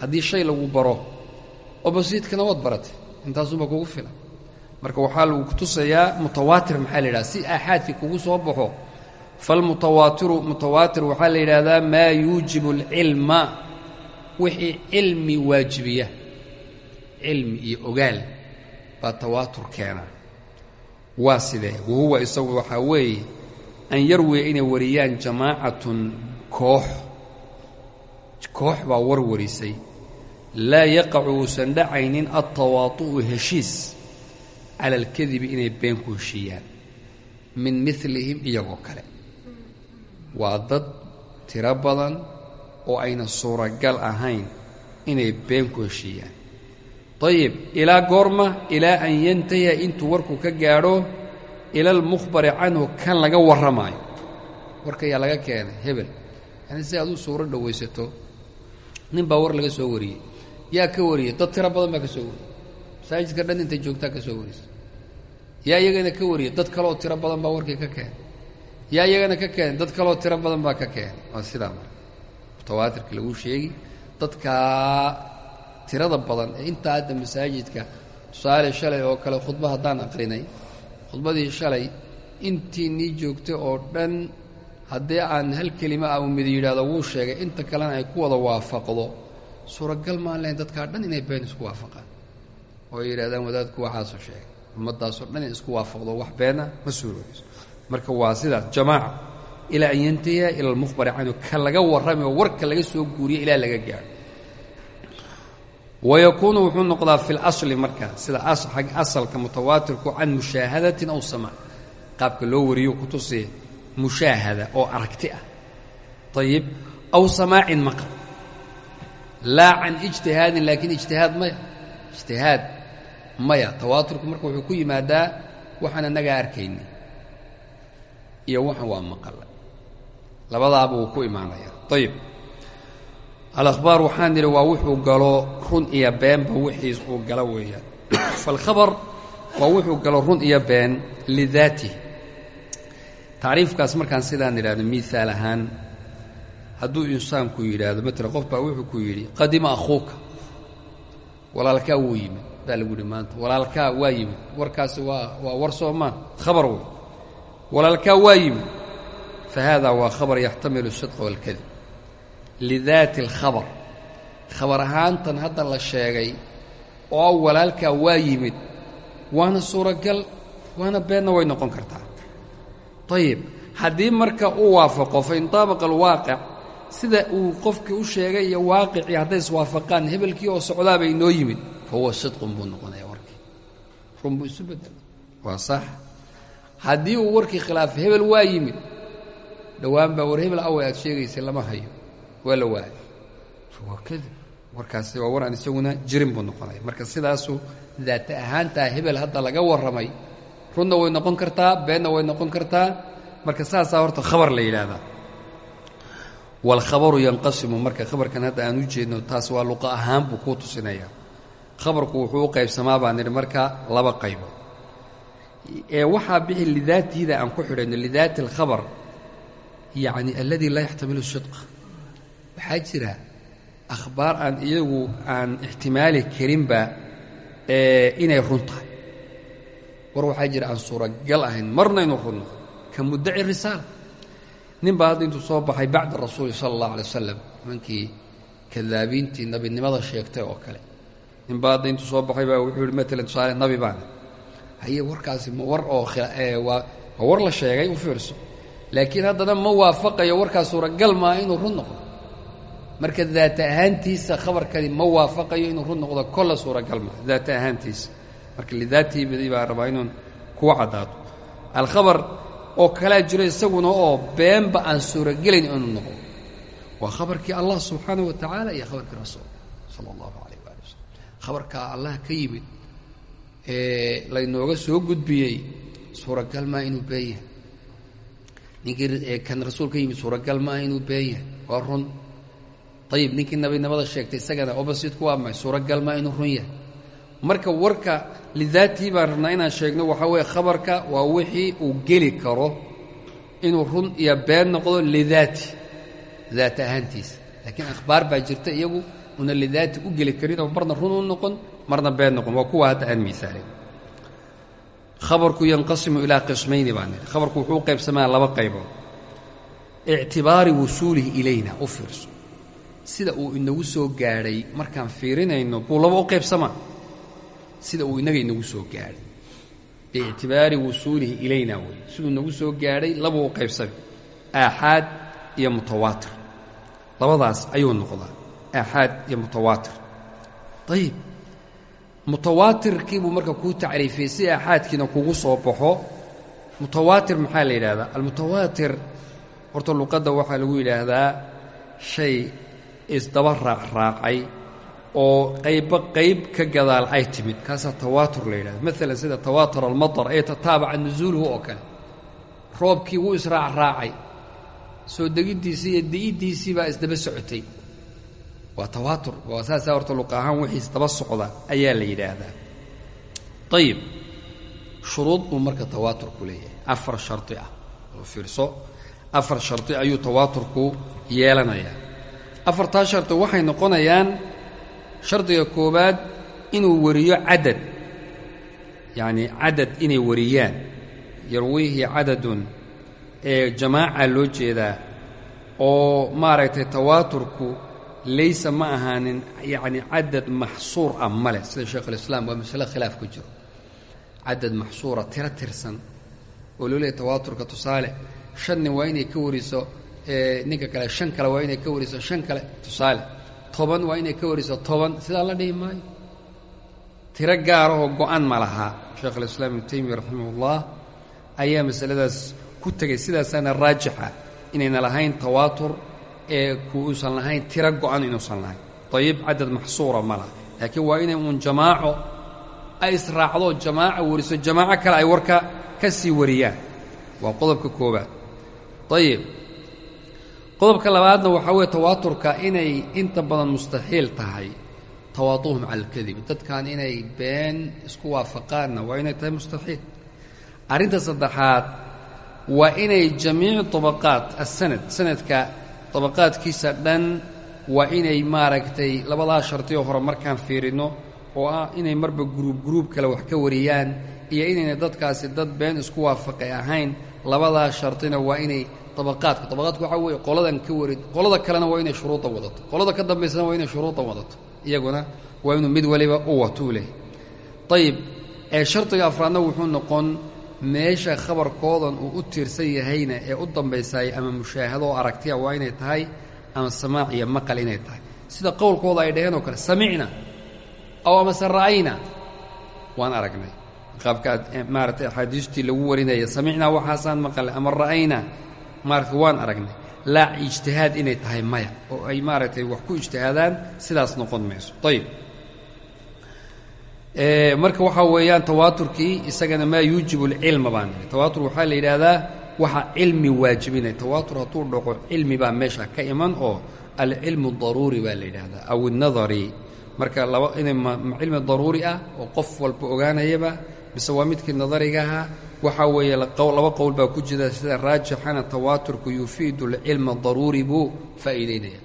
haddii shay lagu baro obasiidkana waad baratay intaasuba kugu filan. Marka waxaa lagu tusayaa mutawaatir maxaa la yidhahda si aaxaadkii kugu soo baxo. Falmutawaatiru mutawaatir waxaa la yidhaahdaa maa yuujibu alcilma wixii cilmi waajibiya. Cilmi iyo ogaal baa tawaatur keena. Waa sidee? Wahuwa isagu waxaa weeye an yarwiya inay wariyaan jamaacatun koox. Koox baa war warisay laa yaqacu uusan dhacaynin altawaatu'u heshiis cala alkadibi inay been ku heshiiyaan. Min milihim iyagoo kale. Waa dad tiro badan oo ayna suuragal ahayn inay been ku heshiiyaan ayib ilaa goorma ilaa an yantahiya intuu warku ka gaadho ila almukhbari canhu kan laga warramaayo. Warka yaa laga keenay hebel. Yani si aad u suuro dhowaysato nin baa war laga soo wariyey. Yaa ka wariyey dad tiro badan baa ka soo wariyey. Masaajidka dhan intay joogtaa ka soo wariysa yaa iyagana ka wariyey dad kaleoo tiro badan baa warkii ka keenay. Yaa iyagana ka keenay dad kaleoo tiro badan baa ka keenay. Waa sidaa marka mutawaatirka lagu sheegi dadkaa tirada badan ee intaa hadda masaajidka tusaale shalay oo kale khudba haddaan aqrinay khudbadii shalay intii nii joogtay oo dhan haddii aan hal kelima ah uu mid yidhaahdo wuu sheegay inta kalena ay ku wada waafaqdo. Suuragal maan lahayn dadkaa dhan inay been isku waafaqaan oo ay yidhahdaan wadaadku waxaasuu sheegay ummaddaasoo dhan in isku waafaqdo wax beena ma suuroobayso marka waa sidaas jamaaca ilaa an yantahiya ila almukhbari canhu ka laga warramay oo warka laga soo guuriya ilaa laga gaadho wayakuunu wuxuu noqdaa fi اlasli marka sida xag asalka mutawaatirku can mushaahadatin aw samaac qaabka loo wariyo ku tusiya mushaahada oo aragti ah. Ayib aw samaacin maqal laa can ijtihaadin laakiin ijtihaad maya. Ijtihaad maya. Tawaaturku marka wuxuu ku yimaadaa waxaan annagaa arkayni. Iyo waxan waa maqal labadaaba wuu ku imaanaya. Ayib alahbaar waxaan nidhi waa wuxuu galo run iyo beenba wixiis uu galo weeyaan. Faalkhabar waa wuxuu galo run iyo been lidaatih tacriifkaas markaan sidaan idhahdo miihaal ahaan hadduu insaanku yidhaahdo matala qof baa wuxuu ku yidhi qadima akhuuka. Walaalkaa wuu yimid baa lagu yidhi maanta. Walaalkaa waa yimid. Warkaasi waa waa war soomaa khabar wey walaalkaa waa yimid fa haadaa waa khabar yaxtamilu sidqa waalkadib lidaati alkhabar khabar ahaantan hadda la sheegay oo walaalkaa waa yimid waana suuragal waana beenna way noqon kartaa ayib haddii marka uu waafaqo fa in taabaqa alwaaqic sida uu qofkii u sheegay iyo waaqicii hadday iswaafaqaan hebelkii oo socdaaba inoo yimid fa huwa sidqun buu noqonaya warkii run buu isu bedela waa sax haddii uu warkii khilaafay hebel waa yimid dhowaan baa war hebel away aad sheegaysay lama hayo. Waa la waayay. Waa kadib. Warkaasi waa war aan isaguna jirin buu noqonaya marka sidaasu daata ahaantaa hebel hadda laga warramay runna way noqon kartaa beenna way noqon kartaa. Marka saasaa horta khabar la yidhaahdaa. Waalkhabaru yanqasimu marka khabarkan hadda aan u jeedno taas waa luqa ahaan buu kuu tusinaya. Khabarku wuxuu u qaybsamaa baan nidhi marka laba qaybo ee waxaa bixi lidaatiida aan ku xidhayno lidaati alkhabar yacni alladii laa yaxtamilu sidq waxaa jira akhbaar aan iyagu aan ixtimaali karinba inay run tahay. War waxaa jira aan suuragal ahayn marna inuu runno ka muddaci risaala. Nin baa hadda intuu soo baxay bacda rasuuli sala allahu alay wasalam nimankii kadaabiintii nabinimada sheegtay oo kale. Nin baa hadda intuu soo baxay baa wuxuu yihi matalan tusaale nabi baana. Haye warkaasi war oo waa war la sheegay u fiirso laakiin haddana ma waafaqayo warkaas suuragal maaha inuu run noqdo. Marka daata ahaantiisa khabarkani ma waafaqayo inuu run noqdo kolla suuragal maaha daata ahaantiisa. Marka lidaatiibadii baa rabaa inuun kuwa caddaato alkhabar oo kalaa jiro isaguna oo beenba aan suuragelayn inuu noqdo. Waa khabarkii allah subxaanahu wa tacaala iyo khabarkii rasuul sala allahu calayh waali wasalam khabarkaa allah ka yimid ee laynooga soo gudbiyey suuragal maa inuu been yahay ninkii kan rasuul ka yimid suuragal maaha inuu been yahay. Waa run. Ayib ninkii nabinimada sheegtay isagana obasidku waa maxay suuragal maa inuu run yahay. Marka warka lidaatii baan rabnaa inaan sheegno waxaa weeye khabarka waa wixii uu geli karo inuu run iyo been noqdo lidaati daata ahaantiisa laakiin akhbaar baa jirta iyagu una lidaati u geli karinoo marna run u noqon marna been noqon. Waa kuwa hadda aan miisaalin khabarku yanqasimu ilaa qismayni baan nidhi. Khabarku wuxuu u qaybsamaa laba qaybood. Ictibaari wusuulihi ilayna u fiirso. Sida uu inagu soo gaadhay markaan fiirinayno buu laba u qaybsamaa. Sida uu inaga inagu soo gaadhay biictibaari wusuulihi ilayna wey. Siduu inagu soo gaadhay labuu u qaybsamay aaxaad iyo mutawaatir. Labadaas ayuu noqdaa. Aaxaad iyo mutawaatir. Ayib mutawaatirkii buu marka kuu tacriifiyey si aaxaadkiina kugu soo baxo. Mutawaatir maxaa la yidhahdaa? Almutawaatir horta luqadda waxaa lagu yidhaahdaa shay isdaba raacraacay oo qaybo qayb ka gadaal ay timid. Kaasaa tawaatur la yidhahda maalan sida tawaatur almatar ee tataabaca nusuuluhu oo kale. Roobkii wuu israacraacay soo degiddiisii iyo di'iddiisii baa isdaba socotay waa tawaatur waa saasaa horta luqa ahaan wixii isdaba socda ayaa la yidhaahdaa. Ayib shuruud buu marka tawaaturku leeyahay. Afar shardi ah oo fiirso. Afar shardi ayuu tawaaturku yeelanayaa. Afartaa shardi waxay noqonayaan shardiga koowaad inuu wariyo cadad. Yacnii cadad inay wariyaan. Yarwiihi cadadun ee jamaaca loo jeedaa oo maaragtay tawaaturku laysa ma ahaanin yacni cadad maxsuur ah ma leh sida sheekh alislaam waa masale khilaaf ku jiro cadad maxsuura tiro tirsan oo loo leeyahy tawaaturka tusaale shan nin waa inay ka wariso ninka kale shan kale waa inay ka wariso shan kale tusaale toban waa inay ka wariso toban sidaa la dhihi maayo tiro gaarahoo go-an ma lahaa sheekh alislaam ibnu taymiya raximahullah ayaa masaladaas ku tegay sidaasaana raajixa inayna lahayn tawaatur ee kuusan lahayn tiro go-an inuusan lahayn. Dayib cadad maxsuura ma laakiin waa inay uun jamaaco ay israacdo jamaaco wariso jamaaco kale ay warka ka sii wariyaan. Waa qodobka koowaad. Ayib qodobka labaadna waxaa weeye tawaaturka inay inta badan mustaxiil tahay tawaaduhum cala alkadib. Dadkan inay been isku waafaqaanna waa inay tahay mustaxiil. Arrinta saddexaad waa inay jamiicu tabaqaat asanad sanadka dabaqaadkiisa dhan waa inay maaragtay labadaa shardioo hore markaan fiirinno oo ah inay marba guruub guruub kale wax ka wariyaan iyo inayna dadkaasi dad been isku waafaqay ahayn. Labadaa shardina waa inay dabaqaadka dabaqaadka waxaa weeye qoladan ka wari qolada kalena waa inay shuruudda wadato. Qolada ka dambaysana waa inay shuruudda wadato. Iyaguna waa inuu mid waliba u wato u lehay ayib ee shardiga afraadna wuxuu noqon meesha khabarkoodan uu u tiirsan yahayna ee u dambaysaay ama mushaahado aragtiya waa inay tahay ama samaac iyo maqal inay tahay. Sida qowlkooda ay dhaheen oo kale samicna aw amase ra'ayna. Waan aragnay. Qaabka maaratay axaadiistii lagu warinaya samicnaa waxaasaan maqalnay ama ra'ayna. Maarata waan aragnay. Laa ijtihaad inay tahay maya oo ay maaragtay wax ku ijtihaadaan sidaas noqon mayso. Ayib marka waxaa weeyaan tawaaturkii isagana maa yuujibu alcilma baan nidhi tawaatur waxaa la yidhaahdaa waxa cilmi waajibinaya tawaatur hadduu dhaco cilmi baa meesha ka iman oo alcilmu daruuri baa la yidhaahdaa aw alnadari marka laba inay cilmi daruuri ah oo qof walba ogaanayaba mise waa midkii nadariga ahaa waxaa weeye laba qowl baa ku jira sida raajixana tawaaturku yufiidu alcilma daruuri buu faa'iidaynaya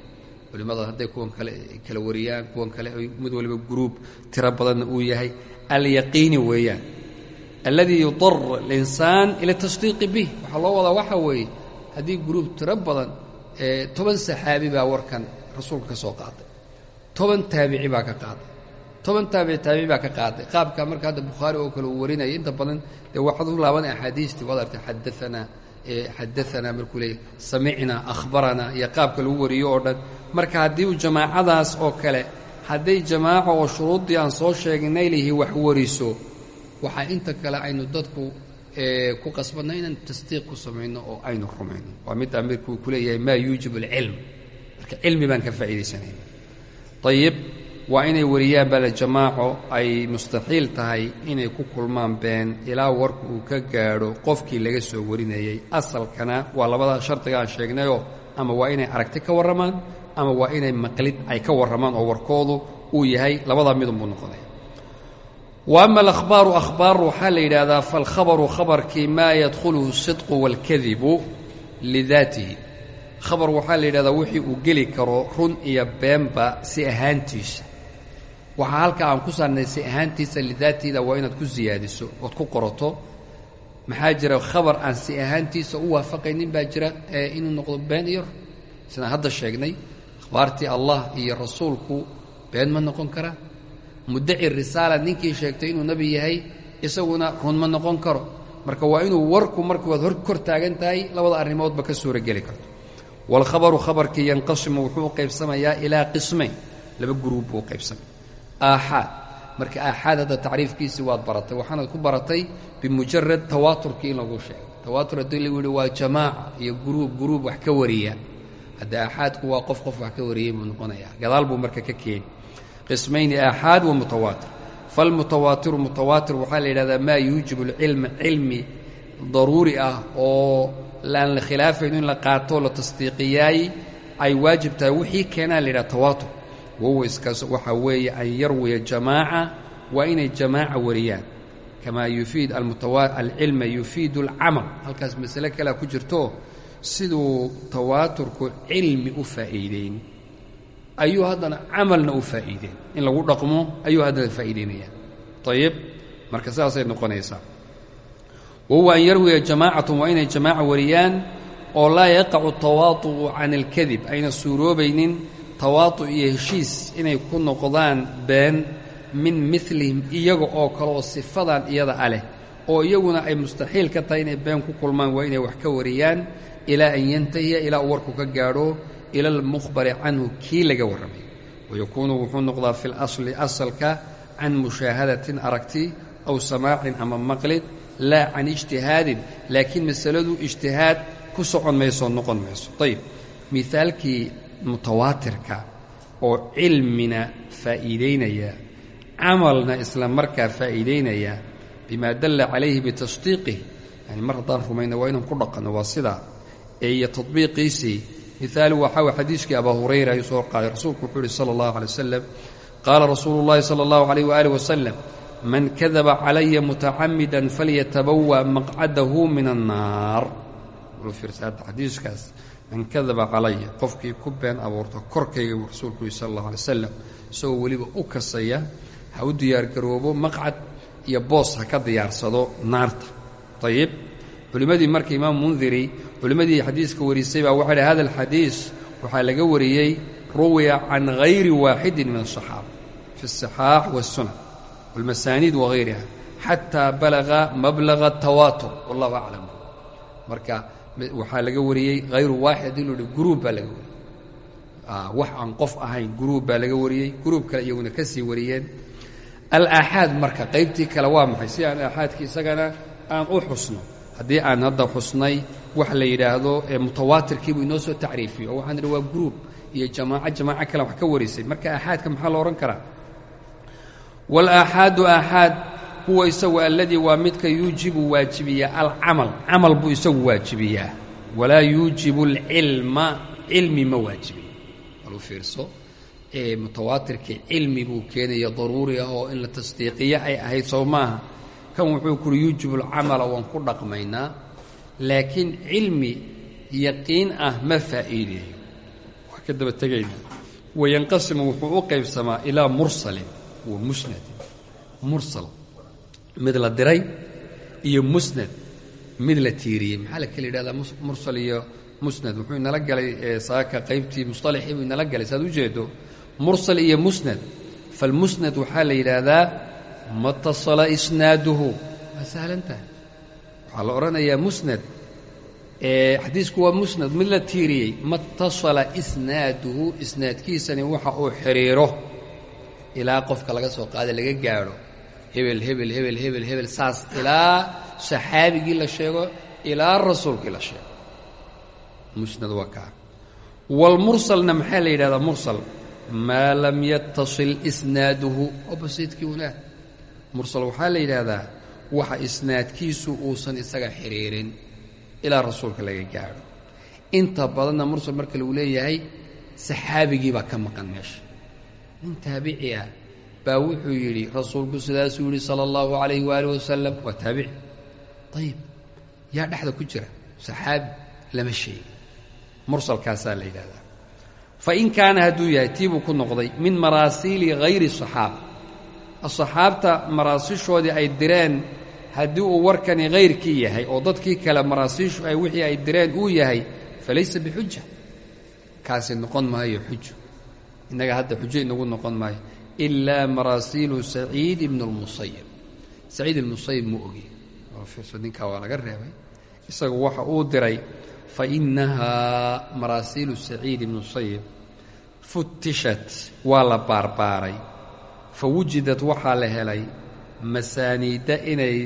culimmada hadday kuwan kale kala wariyaan kuwan kale mid waliba guruub tiro badanna uu yahay. Alyaqiini weeyaan. Alladii yudar alinsaan ila tasdiiqi bih. Waxaa loo wadaa waxaa weeye haddii guruub tiro badan toban saxaabi baa warkan rasuulka ka soo qaaday. Toban taabici baa ka qaaday. Toban taabici taabici baa ka qaaday. Qaabka marka hadda bukhaari oo kale uu warinaya inta badan dee waxaad u laabanay axaadiistii waad artay xadaanaa xadaanaa markuu leeyay samicnaa akhbaranaa iyo qaabka lagu wariyo oo dhan. Marka haddii uu jamaacadaas oo kale hadday jamaaco oo shuruuddii aan soo sheegnay lihi wax wariso waxaa inta kale aynu dadku ku qasbanna inaan tasdiiq ku samayno oo aynu rumayno. Waa mid amirkuu ku leeyahay maa yuujibu alcilm marka cilmi baan ka faa'iidaysanayna ayib waa inay wariyaan bale jamaaco ay mustaxiil tahay inay ku kulmaan been ilaa warku uu ka gaadho qofkii laga soo warinayey asalkana waa labada shardiga aan sheegnayoo ama waa inay aragti ka warramaan ama waa inay maqlid ay ka warramaan oo warkoodu uu yahay labadaa midunbuu noqonaya. Wa ama alahbaaru akhbaar waxaa la yidhaahdaa falkhabaru khabarkii maa yadkhuluhu sidqu waalkadibu lidaatihi. Khabar waxaa la yidhahdaa wixii uu geli karo run iyo beenba si ahaantiisa waxaa halka aan ku saarnay si ahaantiisa lidaatiida waa inaad ku siyaadiso ood ku qorato maxaa jira khabar aan si ahaantiisa u waafaqaynin baa jira inuu noqdo been iyo sidaan hadda sheegnay akhbaartii allah iyo rasuulku been ma noqon karaa muddaci risaala ninkii sheegtay inuu nebi yahay isaguna run ma noqon karo. Marka waa inuu warku waad hor kor taagan tahay labada arrimoodba ka suura geli karto waalkhabaru khabarkii yanqasimu wuxuu u qaybsamayaa ilaa qismayn laba guruub buu qaybsamay aaxaad marka aaxaad hadda tacriifkiisii waad baratay waxaanaad ku baratay bimujarad tawaaturkii in lagu sheego tawaatur haddii waa jamaaca iyo guruub guruub wax ka wariya hadda aaxaadku waa qof qof wax ka wariyey buu noqonayaa gadaal buu marka ka keeni qismayni aaxaad wa mutawaatir falmutawaatiru mutawaatir waxaa la yidhahdaa maa yuujibu alcilma cilmi daruuri ah oo laan la khilaafayn in la qaato la tasdiiqiyaay ay waajib tahay wixii keenaa la yidhaha tawaatur wahuwa iskaas waxaa weeye an yarwiya jamaaca waa inay jamaaca wariyaan. Kamaa yufiid alcilma yufiidu alcamal. Halkaas masale kalea ku jirto siduu tawaaturku cilmi u faa'iideyn. Ayuu haddana camalna u faa'iideen in lagu dhaqmo ayuu haddana faa'iideynaya ayib marka sidaasay noqonaysaa. Wahuwa an yarwiya jamaacatun waa inay jamaaca wariyaan oo laa yaqacu tawaatu'u can alkadib ayna suuroobaynin tawaatu' iyo heshiis inay ku noqdaan been min milihim iyaga oo kale oo sifadan iyada a leh oo iyaguna ay mustaxiil ka tahay inay been ku kulmaan waa inay wax ka wariyaan ilaa an yantahiya ilaa uu warku ka gaadho ila almukhbari canhu kii laga warramay. Wayakuunu wuxuu noqdaa fi lasli asalka can mushaahadatin aragti aw samaacin ama maqlid laa can ijtihaadin laakiin masaladu ijtihaad ku socon mayso noqon mayso. Ayib mihaalkii mutawaatirka oo cilmina faa'iidaynaya camalna isla markaa faa'iidaynaya bimaa dalla calayhi bitasdiiqih yani mar haddaan rumayna waa inaan ku dhaqanno waa sidaa ee iyo tadbiiqiisii mihaalu waxaa way xadiiskii abaa hurayra ayuu soo qaaday rasuulku wuxuu uhi sala allahu alay wasalam qaala rasuulu llahi sala allahu alayh waaalih wasalam man kadaba calaya mutacamidan falyatabawa maqcadahu min annaar xadiiskaas man kadaba calaya qofkii ku been abuurta korkayga buu rasuulku yihi sala allahu alay wasalam isagoo weliba u kasaya ha u diyaargaroobo maqcad iyo boos ha ka diyaarsado naarta. Ayib culimmadii marka imaam mundiri culimmadii xadiiska warisay baa waxay dhahy hada alxadiis waxaa laga wariyey ruwiya can hayri waaxidin min asaxaaba fi asaxaax waasunan walmasaaniid wahayriha xataa balaga mablaga tawaatur. Wallahu aclam marka waxaa laga wariyey hayru waaxid loo hi guruub baa laga wariyey. Wax aan qof ahayn guruub baa laga wariyey. Guruub kale iyaguna ka sii wariyeen. Alaaxaad marka qaybtii kale waa maxay? Si aan aaxaadkii isagana aan u xusno. Haddii aan hadda xusnay wax la yidhaahdo mutawaatirkiibuu inoo soo tacriifiyo oo waxaan idhi waa guruub iyo jamaaco jamaaco kale wax ka warisay marka aaxaadka maxaa la odhan karaa? Waalaaxaadu aaxaad huwa isagu alladii waa midka yuujibu waajibiyaa alcamal camal buu isagu waajibiyaa walaa yuujibu alcilma cilmi ma waajibiyo walu fiirso mutawaatirkii cilmi buu keenaya daruuri ah oo in la tasdiiqiyo ay ahayd sow maaha. Kan wuxuu kuri yuujibu alcamala waan ku dhaqmaynaa. Laakiin cilmi yaqiin ah ma faa'iideeyo. Waa ka daba tegaynaa. Wayanqasimu wuxuu u qaybsamaa ilaa mursalin wa musnadin. Mursal mid la diray iyo musnad mid la tiiriyey. Maxaa la kala yidhahdaa mursal iyo musnad? Wuxuu inala galay saaka qaybtii musطalaxii buu inala galay. Saad u jeedo mursal iyo musnad. Falmusnad waxaa la yidhaahdaa matasala isnaaduhu. Waa sahlan tahay. Waxaa la odhanayaa musnad. Xadiisku waa musnad mid la tiiriyey. Matasala isnaaduhu isnaadkiisani waxa uu xidhiiro ilaa qofka laga soo qaada laga gaadho hebel hebel hebel hebel hebel saas ilaa saxaabigii la sheego ilaa rasuulkii la sheego. Musnad waa kaa walmursalna maxaa la yidhahdaa mursal? Maa lam yattasil isnaaduhu. Ulah mursal waxaa la yidhaahdaa waxa isnaadkiisu uusan isaga xidhiirin ilaa rasuulka laga gaadho inta badanna mursal marka lagu leeyahay saxaabigii baa ka maqan meesha. Nin baa wuxuu yidhi rasuulku sidaasuu yidhi sala allahu calayhi waaalih wasalam waa taabici ayib yaa dhexda ku jira saxaabi lama sheegi mursalkaasaa la yidhahdaa fa in kaana hadduu yahay tii buu ku noqday min maraasiili hayri saxaaba asaxaabta maraasishoodii ay direen haddii uu warkani hayrkii yahay oo dadkii kale maraasiishu ay wixii ay direen uu yahay falaysa bixuja kaasi noqon maayo xujo innaga hadda xujo inagu noqon maayo ilaa maraasiilu saciid ibn اlmusayib saciid ibnmusayib mu ogi fiirso ninkaa waa laga reebay isagu waxa uu diray fa innahaa maraasiilu saciid ibn musayib futtishat waa la baarbaaray fa wujidat waxaa la helay masaaniidda inay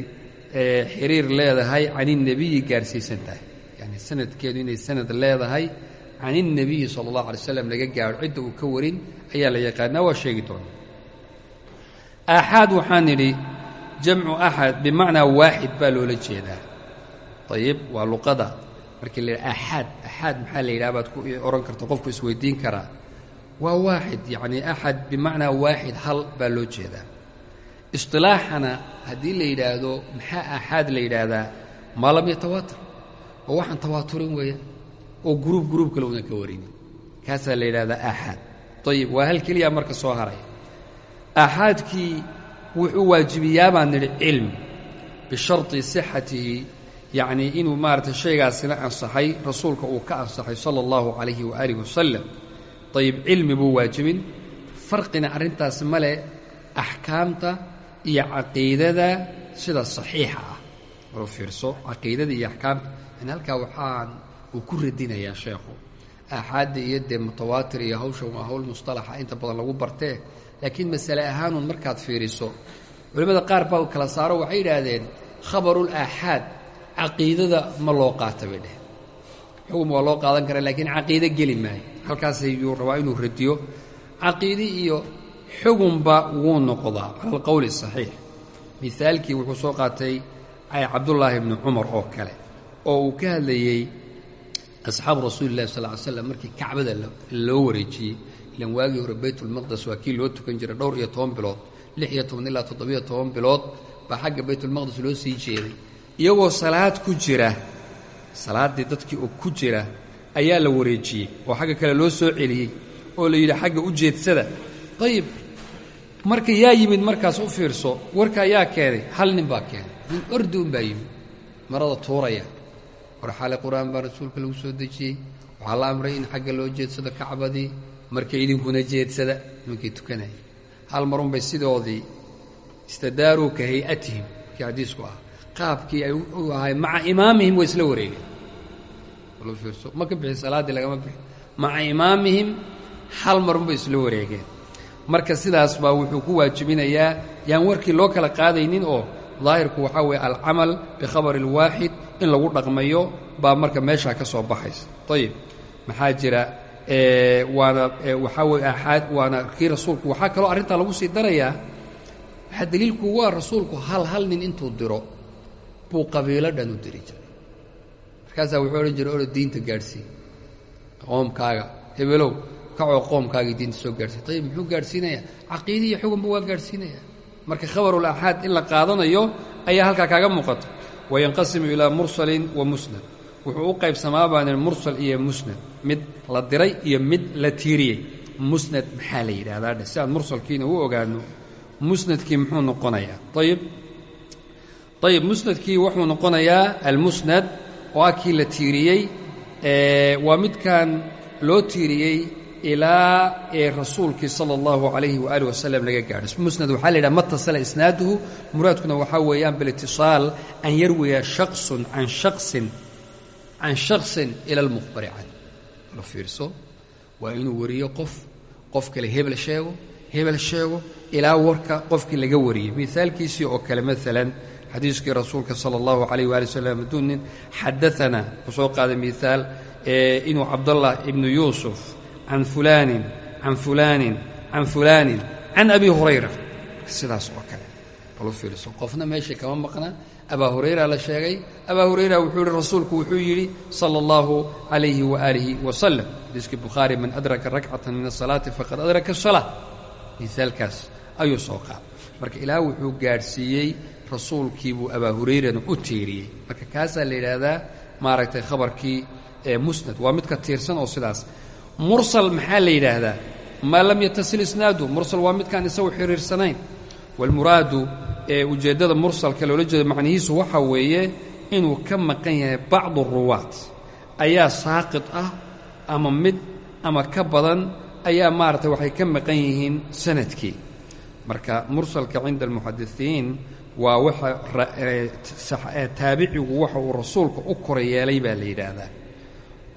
xiriir leedahay can innebiyi gaarhsiisan tahay yani sanadkeedu inay sanad leedahay can innebiyi sala allahu alay slam laga gaadho cidda uu ka warin ayaa la yaqaanaa waa sheegi doonaa aaxaad waxaan nidhi jamcu axad bimacnaa waaxid baa loola jeedaa ayib waa luqada markii la yidhaha axaad axaad maxaa la yidhaha baad ku odhan karta qofku isweydiin karaa waa waaxid yacni axad bimacnaa waaxid hal baa loo jeedaa isilaaxana haddii la yidhaahdo maxaa aaxaad la yidhaahdaa maa lam yatawaatar oo waxaan tawaaturin weeyaan oo guruub guruub kale una ka warinin kaasaa la yidhahdaa aaxaad ayib waa hal keliya marka soo haray aaxaadkii wuxuu waajibiyaa baan nidhi cilmi bisharti sixatihi yacnii inuu maaragtay shaygaasina ansaxay rasuulka uu ka ansaxay sala allahu calayhi waaalih wasalam ayib cilmi buu waajibin farqina arrintaasi ma leh axkaamta iyo caqiidada sida saxiixa ah oo fiirso caqiidada iyo axkaamta yani halkaa waxaan uu ku radinayaa sheekhu aaxaadda iyo dee mutawaatir iyo hawshan waa hawl mustalaxa inta badan lagu bartee laakiin masale ahaanuun markaad fiiriso. Culimmada qaar baa kala saaro waxay yidhaahdeen khabarul aaxaad caqiidada ma loo qaata bay dheheen xugum waa loo qaadan karaa laakiin caqiide geli maayo. Halkaasayuu rabaa inuu radiyo caqiide iyo xugunba wuu noqdaa cala alqowli saxiix. Mihaalkii wuxuu soo qaatay cabdullaahi ibni cumar oo kale oo uu ka hadlayey asxaabu rasuuli llahi sal ly slam markii kacbada loo wareejiyey ilan waagii hore baytulmaqdes waa kii loo tukan jiray dhowr iyo toban bilood lix iyo toban ilaa toddobiyo toban bilood baa xagga baytulmaqdes loo sii jeeday. Iyagoo salaad ku jira salaaddii dadkii oo ku jira ayaa la wareejiyey oo xagga kale loo soo celiyey oo la yidhi xagga u jeedsada. Ayib marka yaa yimid markaas u fiirso warkaa yaa keenay hal nin baa keenay nin ordi baa yimid marada tuuraya. War xaale qur'aan baa rasuulka lagu soo dejiyey waxaa la amray in xagga loo jeedsado kacbadii marka idinkuna jeedsada nimankii tukanaya hal marunbay sidoodii istadaaruu ka hay'atihim markii xadiisku ah qaabkii ay u ahay maca imaamihim way isla wareegeen. Ma ka bixi salaaddii lagama bixi. Maca imaamihim hal marunbay isla wareegeen. Marka sidaas baa wuxuu ku waajibinayaa yaan warkii loo kala qaadaynin oo daahirku waxaa weeye alcamal bikhabari اlwaaxid in lagu dhaqmayo baa marka meeshaa ka soo baxaysa. Ayib maxaa jira waana waxaa weye aaxaad waana kii rasuulku waxaa kaloo arrintaa lagu sii darayaa waxaa daliilku waa rasuulku hal hal nin intuu diro buu qabiilo dhan u diri jiray. Markaasaa wuxuu odhan jiray oro diinta gaadhsii qoomkaaga hebelow kacoo qoomkaagii diinta soo gaadhsiiy ayib muxuu gaadhsiinayaa caqiidi iyo xugunba waa gaadhsiinaya. Marka khabarul aaxaad in la qaadanayo ayaa halkaa kaaga muuqata. Wayanqasimu ilaa mursalin wa musnad wuxuu u qaybsamaa baan mursal iyo musnad. Mid la diray iyo mid la tiiriyey. Musnad maxaa la yidhahdaa si aan mursalkiina u ogaano musnadkii muxuu noqonayaa? Ayib ayib musnadkii wuxuu noqonayaa almusnad ah kii la tiiriyey waa midkan loo tiiriyey ilaa ee rasuulkii sala allahu calayhi waaalih wasalam laga gaadho. Musnad waxaa la yidhaha matasala isnaaduhu. Muraadkuna waxaa weeyaan bilitisaal an yarwiya shaqsun can shaqsin can shaqsin ila almukhbari can la fiirso waa inuu wariyo qof qof kale hebel sheego hebel sheego ilaa warka qofkii laga wariyey mihaalkiisii oo kale maalan xadiiskii rasuulka sala allahu calayh waali wasalam hadduu nin xadaana ku soo qaaday mihaal inuu cabdallah ibnu yuusuf can fulaanin can fulaanin can fulaanin can abi hurayra sidaas oo kale balu fiirso qofna meesha kama maqna abaa hurayra la sheegay. Abaa hurayra wuxuu yihi rasuulku wuxuu yidhi sala allahu calayhi waaalihi wasalam xadiiskii bukhaari man adraka rakcatan min asalaati faqad adraka asalaa mihaalkaas ayuu soo qaaday. Marka ilaah wuxuu gaadhsiiyey rasuulkiibuu abaa hurayrana u tiiriyey. Marka kaasaa la yidhaahdaa maaragtay khabarkii musnad. Waa midka tiirsan oo sidaas. Mursal maxaa la yidhaahdaa? Maa lam yatasil isnaadu. Mursal waa midkaan isagu xiriirsanayn. Walmuraadu ee ujeeddada mursalka loola jeedo macnihiisu waxaa weeye inuu ka maqan yahay bacdu ruwaat. Ayaa saaqid ah ama mid ama ka badan ayaa maaragtay waxay ka maqan yihiin sannadkii. Marka mursalka cinda almuxadisiin waa waxa taabicigu waxa uu rasuulka u kora yeelay baa la yidhaahdaa.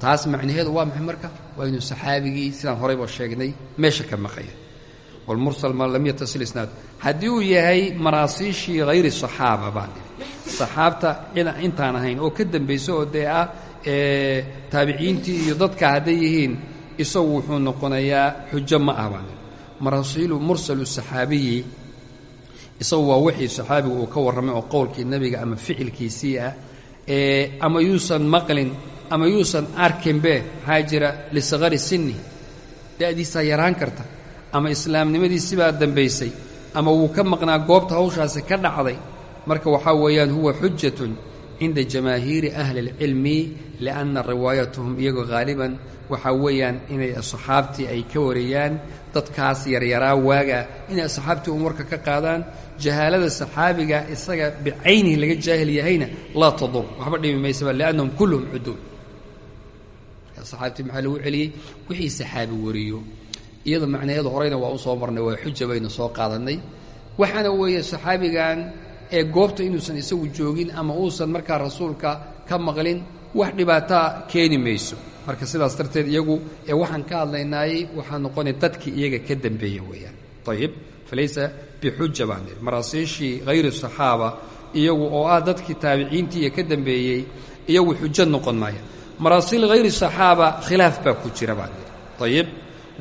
Taas macnaheedu waa maxay marka? Waa inuu saxaabigii sidaan horayba sheegnay meesha ka maqaya walmursal ma lam yatasil isnaad haddii uu yahay maraasiishii hayri saxaaba baan dhihi saxaabta intaan ahayn oo ka dambaysa oo dee ah taabiciintii iyo dadka hadday yihiin isagu wuxuu noqonayaa xujo ma ah baan dhihi maraasiilu mursalu saxaabiyi isagu waa wixii saxaabigu uu ka warramay oo qowlkii nebiga ama ficilkiisii ah ama yuusan maqlin ama yuusan arkinbe maxaa jira lisaqari sinni da'diisaa yaraan karta ama islaamnimadiisibaa dambaysay ama wuu ka maqnaa goobta hawshaasi ka dhacday marka waxaa weeyaan huwa xujatun cinda jamaahiiri ahli اlcilmi lianna riwaayatahum iyagoo haaliban waxaa weeyaan inay asxaabtii ay ka wariyaan dadkaas yaryaraa waaga inay asxaabtii un ka qaadaan jahaalada saxaabiga isaga bicaynihi laga jaahil yahayna laa tadur waxba dhimi maysaba liannahum kulluhum cuduul. Marka saxaabtii maxaa lagu celiyey? Wixii saxaabi wariyo iyada macnaheedu horeyna waa u soo marnay waa xuja baynu soo qaadannay waxaana weeye saxaabigan ee goobta inuusan isagu joogin ama uusan markaa rasuulka ka maqlin wax dhibaataa keeni mayso. Marka sidaas darteed iyagu ee waxaan ka hadlaynaayey waxaa noqonay dadkii iyaga ka dambeeya weeyaan. Ayib falaysa bixuja baan idhi maraasiishii hayri saxaaba iyagu oo ah dadkii taabiciintii iyo ka dambeeyey iyagu xujo noqon maaya maraasiil hayri saxaaba khilaaf baa ku jira baan idhi ayib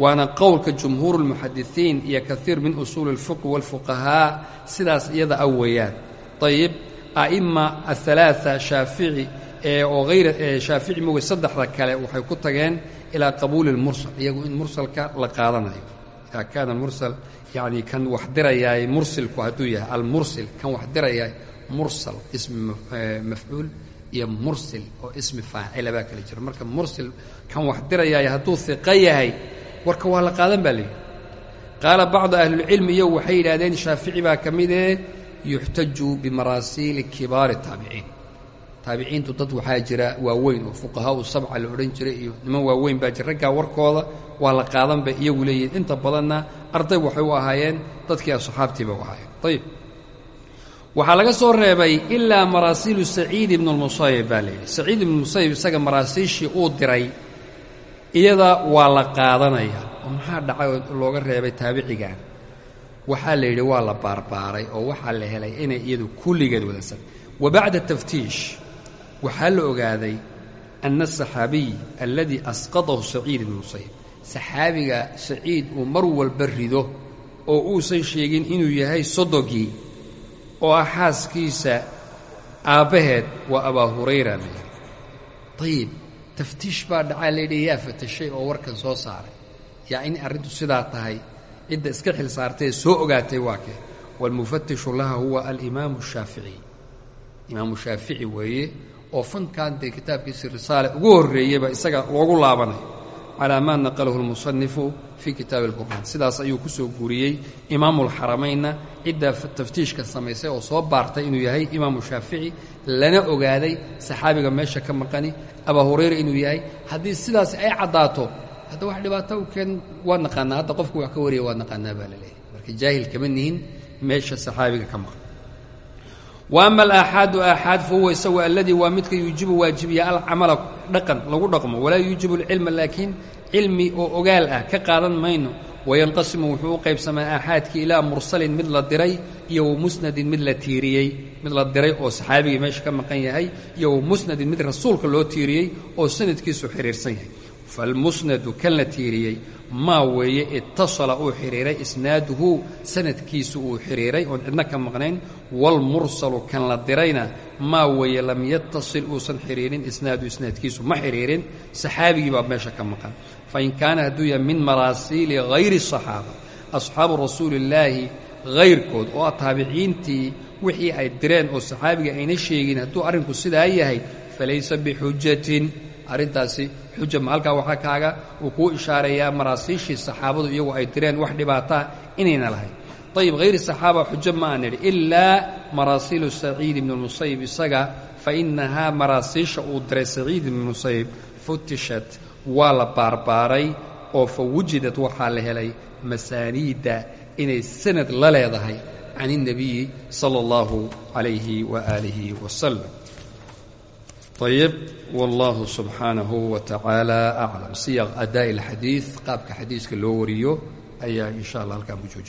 waana qowlka jumhuur اlmuxadisiin iyo kaiir min usuuli اlfiqhi wاlfuqahaa sidaas iyada a weeyaan ayib a'ima aلثalaaثa shaafici oo hayra shaafici moge saddexda kale waxay ku tageen ilaa qabuuli اlmursal iyagu in mursalka la qaadanayo idaa kaana mursal yacni kan wax dirayaay mursilku hadduu yahay almursil kan wax dirayaay mursal ismi mafcuul iyo mursil oo ismi faacila baa kala jira marka mursil kan wax dirayaay hadduu hiqo yahay warka waa la qaadan baa layidhi qaala bacdu ahlilcilmi iyo waxay yidhahdeen shaafici baa ka midee yuxtaju bimaraasiili kibaari taabiciin taabiciintu dad waxaa jira waaweyn oo fuqahaau sabca la odhan jiray iyo niman waaweyn baa jira. Raggaa warkooda waa la qaadan bay iyagu leeyihiin inta badanna arday waxay u ahaayeen dadkii asxaabtiiba u ahaayeen. Ayib waxaa laga soo reebay ilaa maraasiilu saciid ibnu lmusayib baa layidhi saciid ibnu musayib isaga maraasiishii uu diray iyada waa la qaadanayaa oo maxaa dhacay oo looga reebay taabicigan? Waxaa la yidhi waa la baarbaaray oo waxaa la helay inay iyadu kulligeed wadasan. Wa bacda taftiish waxaa la ogaaday ana asaxaabiy alladii asqadahu saciid ibnu musayib saxaabiga saciid uu mar walba rido oo uusan sheegin inuu yahay sodogii oo ah xaaskiisa aabbaheed waa abaa hurayra. La yidhi ayib taftiish baa dhacaa layidhi yaa fatashay oo warkan soo saaray. Yaa in arrintu sidaa tahay cidda iska xil saartay ee soo ogaatay waa kee. Waalmufatishu laha huwa alimaamu shaafici. Imaamu shaafici weeye oo fankan dee kitaabkiisi risaale ugu horreeyeyba isaga loogu laabanay calaa maa naqalahu lmusanifu fii kitaabi alburhaan sidaas ayuu ku soo guuriyey imaamulxaramaynna cidda taftiishka samaysay oo soo baartay inuu yahay imaamu shaafici lana ogaaday saxaabiga meesha ka maqani abaa hurayra inuu yahay. Haddii sidaas ay caddaato hadda wax dhibaato u keen waa naqaanaa hadda qofku wax ka wariya waa naqaanaa baa la leeyahay. Marka jaahil kama nihin meesha saxaabiga ka maqan wa alaaxaadu aaxaad fa huwa isagu alladii waa midka yuujibu waajibiya alcamala dhaqan lagu dhaqmo. Walaa yuujibu alcilma laakiin cilmi oo ogaal ah ka qaadan mayno. Wayanqasimu wuxuu u qaybsamaa aaxaadkii ilaa mursalin mid la diray iyo wa musnadin mid la tiiriyey. Mid la diray oo saxaabigii meesha ka maqan yahay iyo wa musnadin mid rasuulka loo tiiriyey oo sanadkiisu xidhiirsan yahay. Falmusnadu kan la tiiriyey maa weeye itasala uu xidhiiray isnaaduhu sanadkiisu uu xidhiiray oon cidna ka maqnayn waalmursalu kan la dirayna maa weeye lam yatasil uusan xidhiirin isnaadu isnaadkiisu ma xidhiirin saxaabigii baa meesha ka maqan. Fain kaana hadduu yahay min maraasiili hayri asaxaaba asxaabu rasuulillaahi hayrkood oo ah taabiciintii wixii ay direen oo saxaabiga ayna sheegin hadduu arrinku sidaa yahay falaysa bixujatin arrintaasi xuja ma halkaa waxaa kaaga uu kuu ishaareeyaa maraasiishii saxaabadu iyagu ay direen wax dhibaataa inayna lahayn ayib hayri saxaaba xujo ma aan nidhi ilaa maraasiilu saciid ibni musayib isaga fa innahaa maraasiisha uu diray saciid ibni musayib futishat waa la baarbaaray oo fa wujidad waxaa la helay masaaniidda inay sanad la leedahay can الnabiyi salى اllahu عalayhi waalihi wasalam ayb wallahu subxaanahu wa tacaala aclam siyaq adaa'i اlxadiid qaabka xadiiska loo wariyo ayaa in sha allah halkaan ku joojiy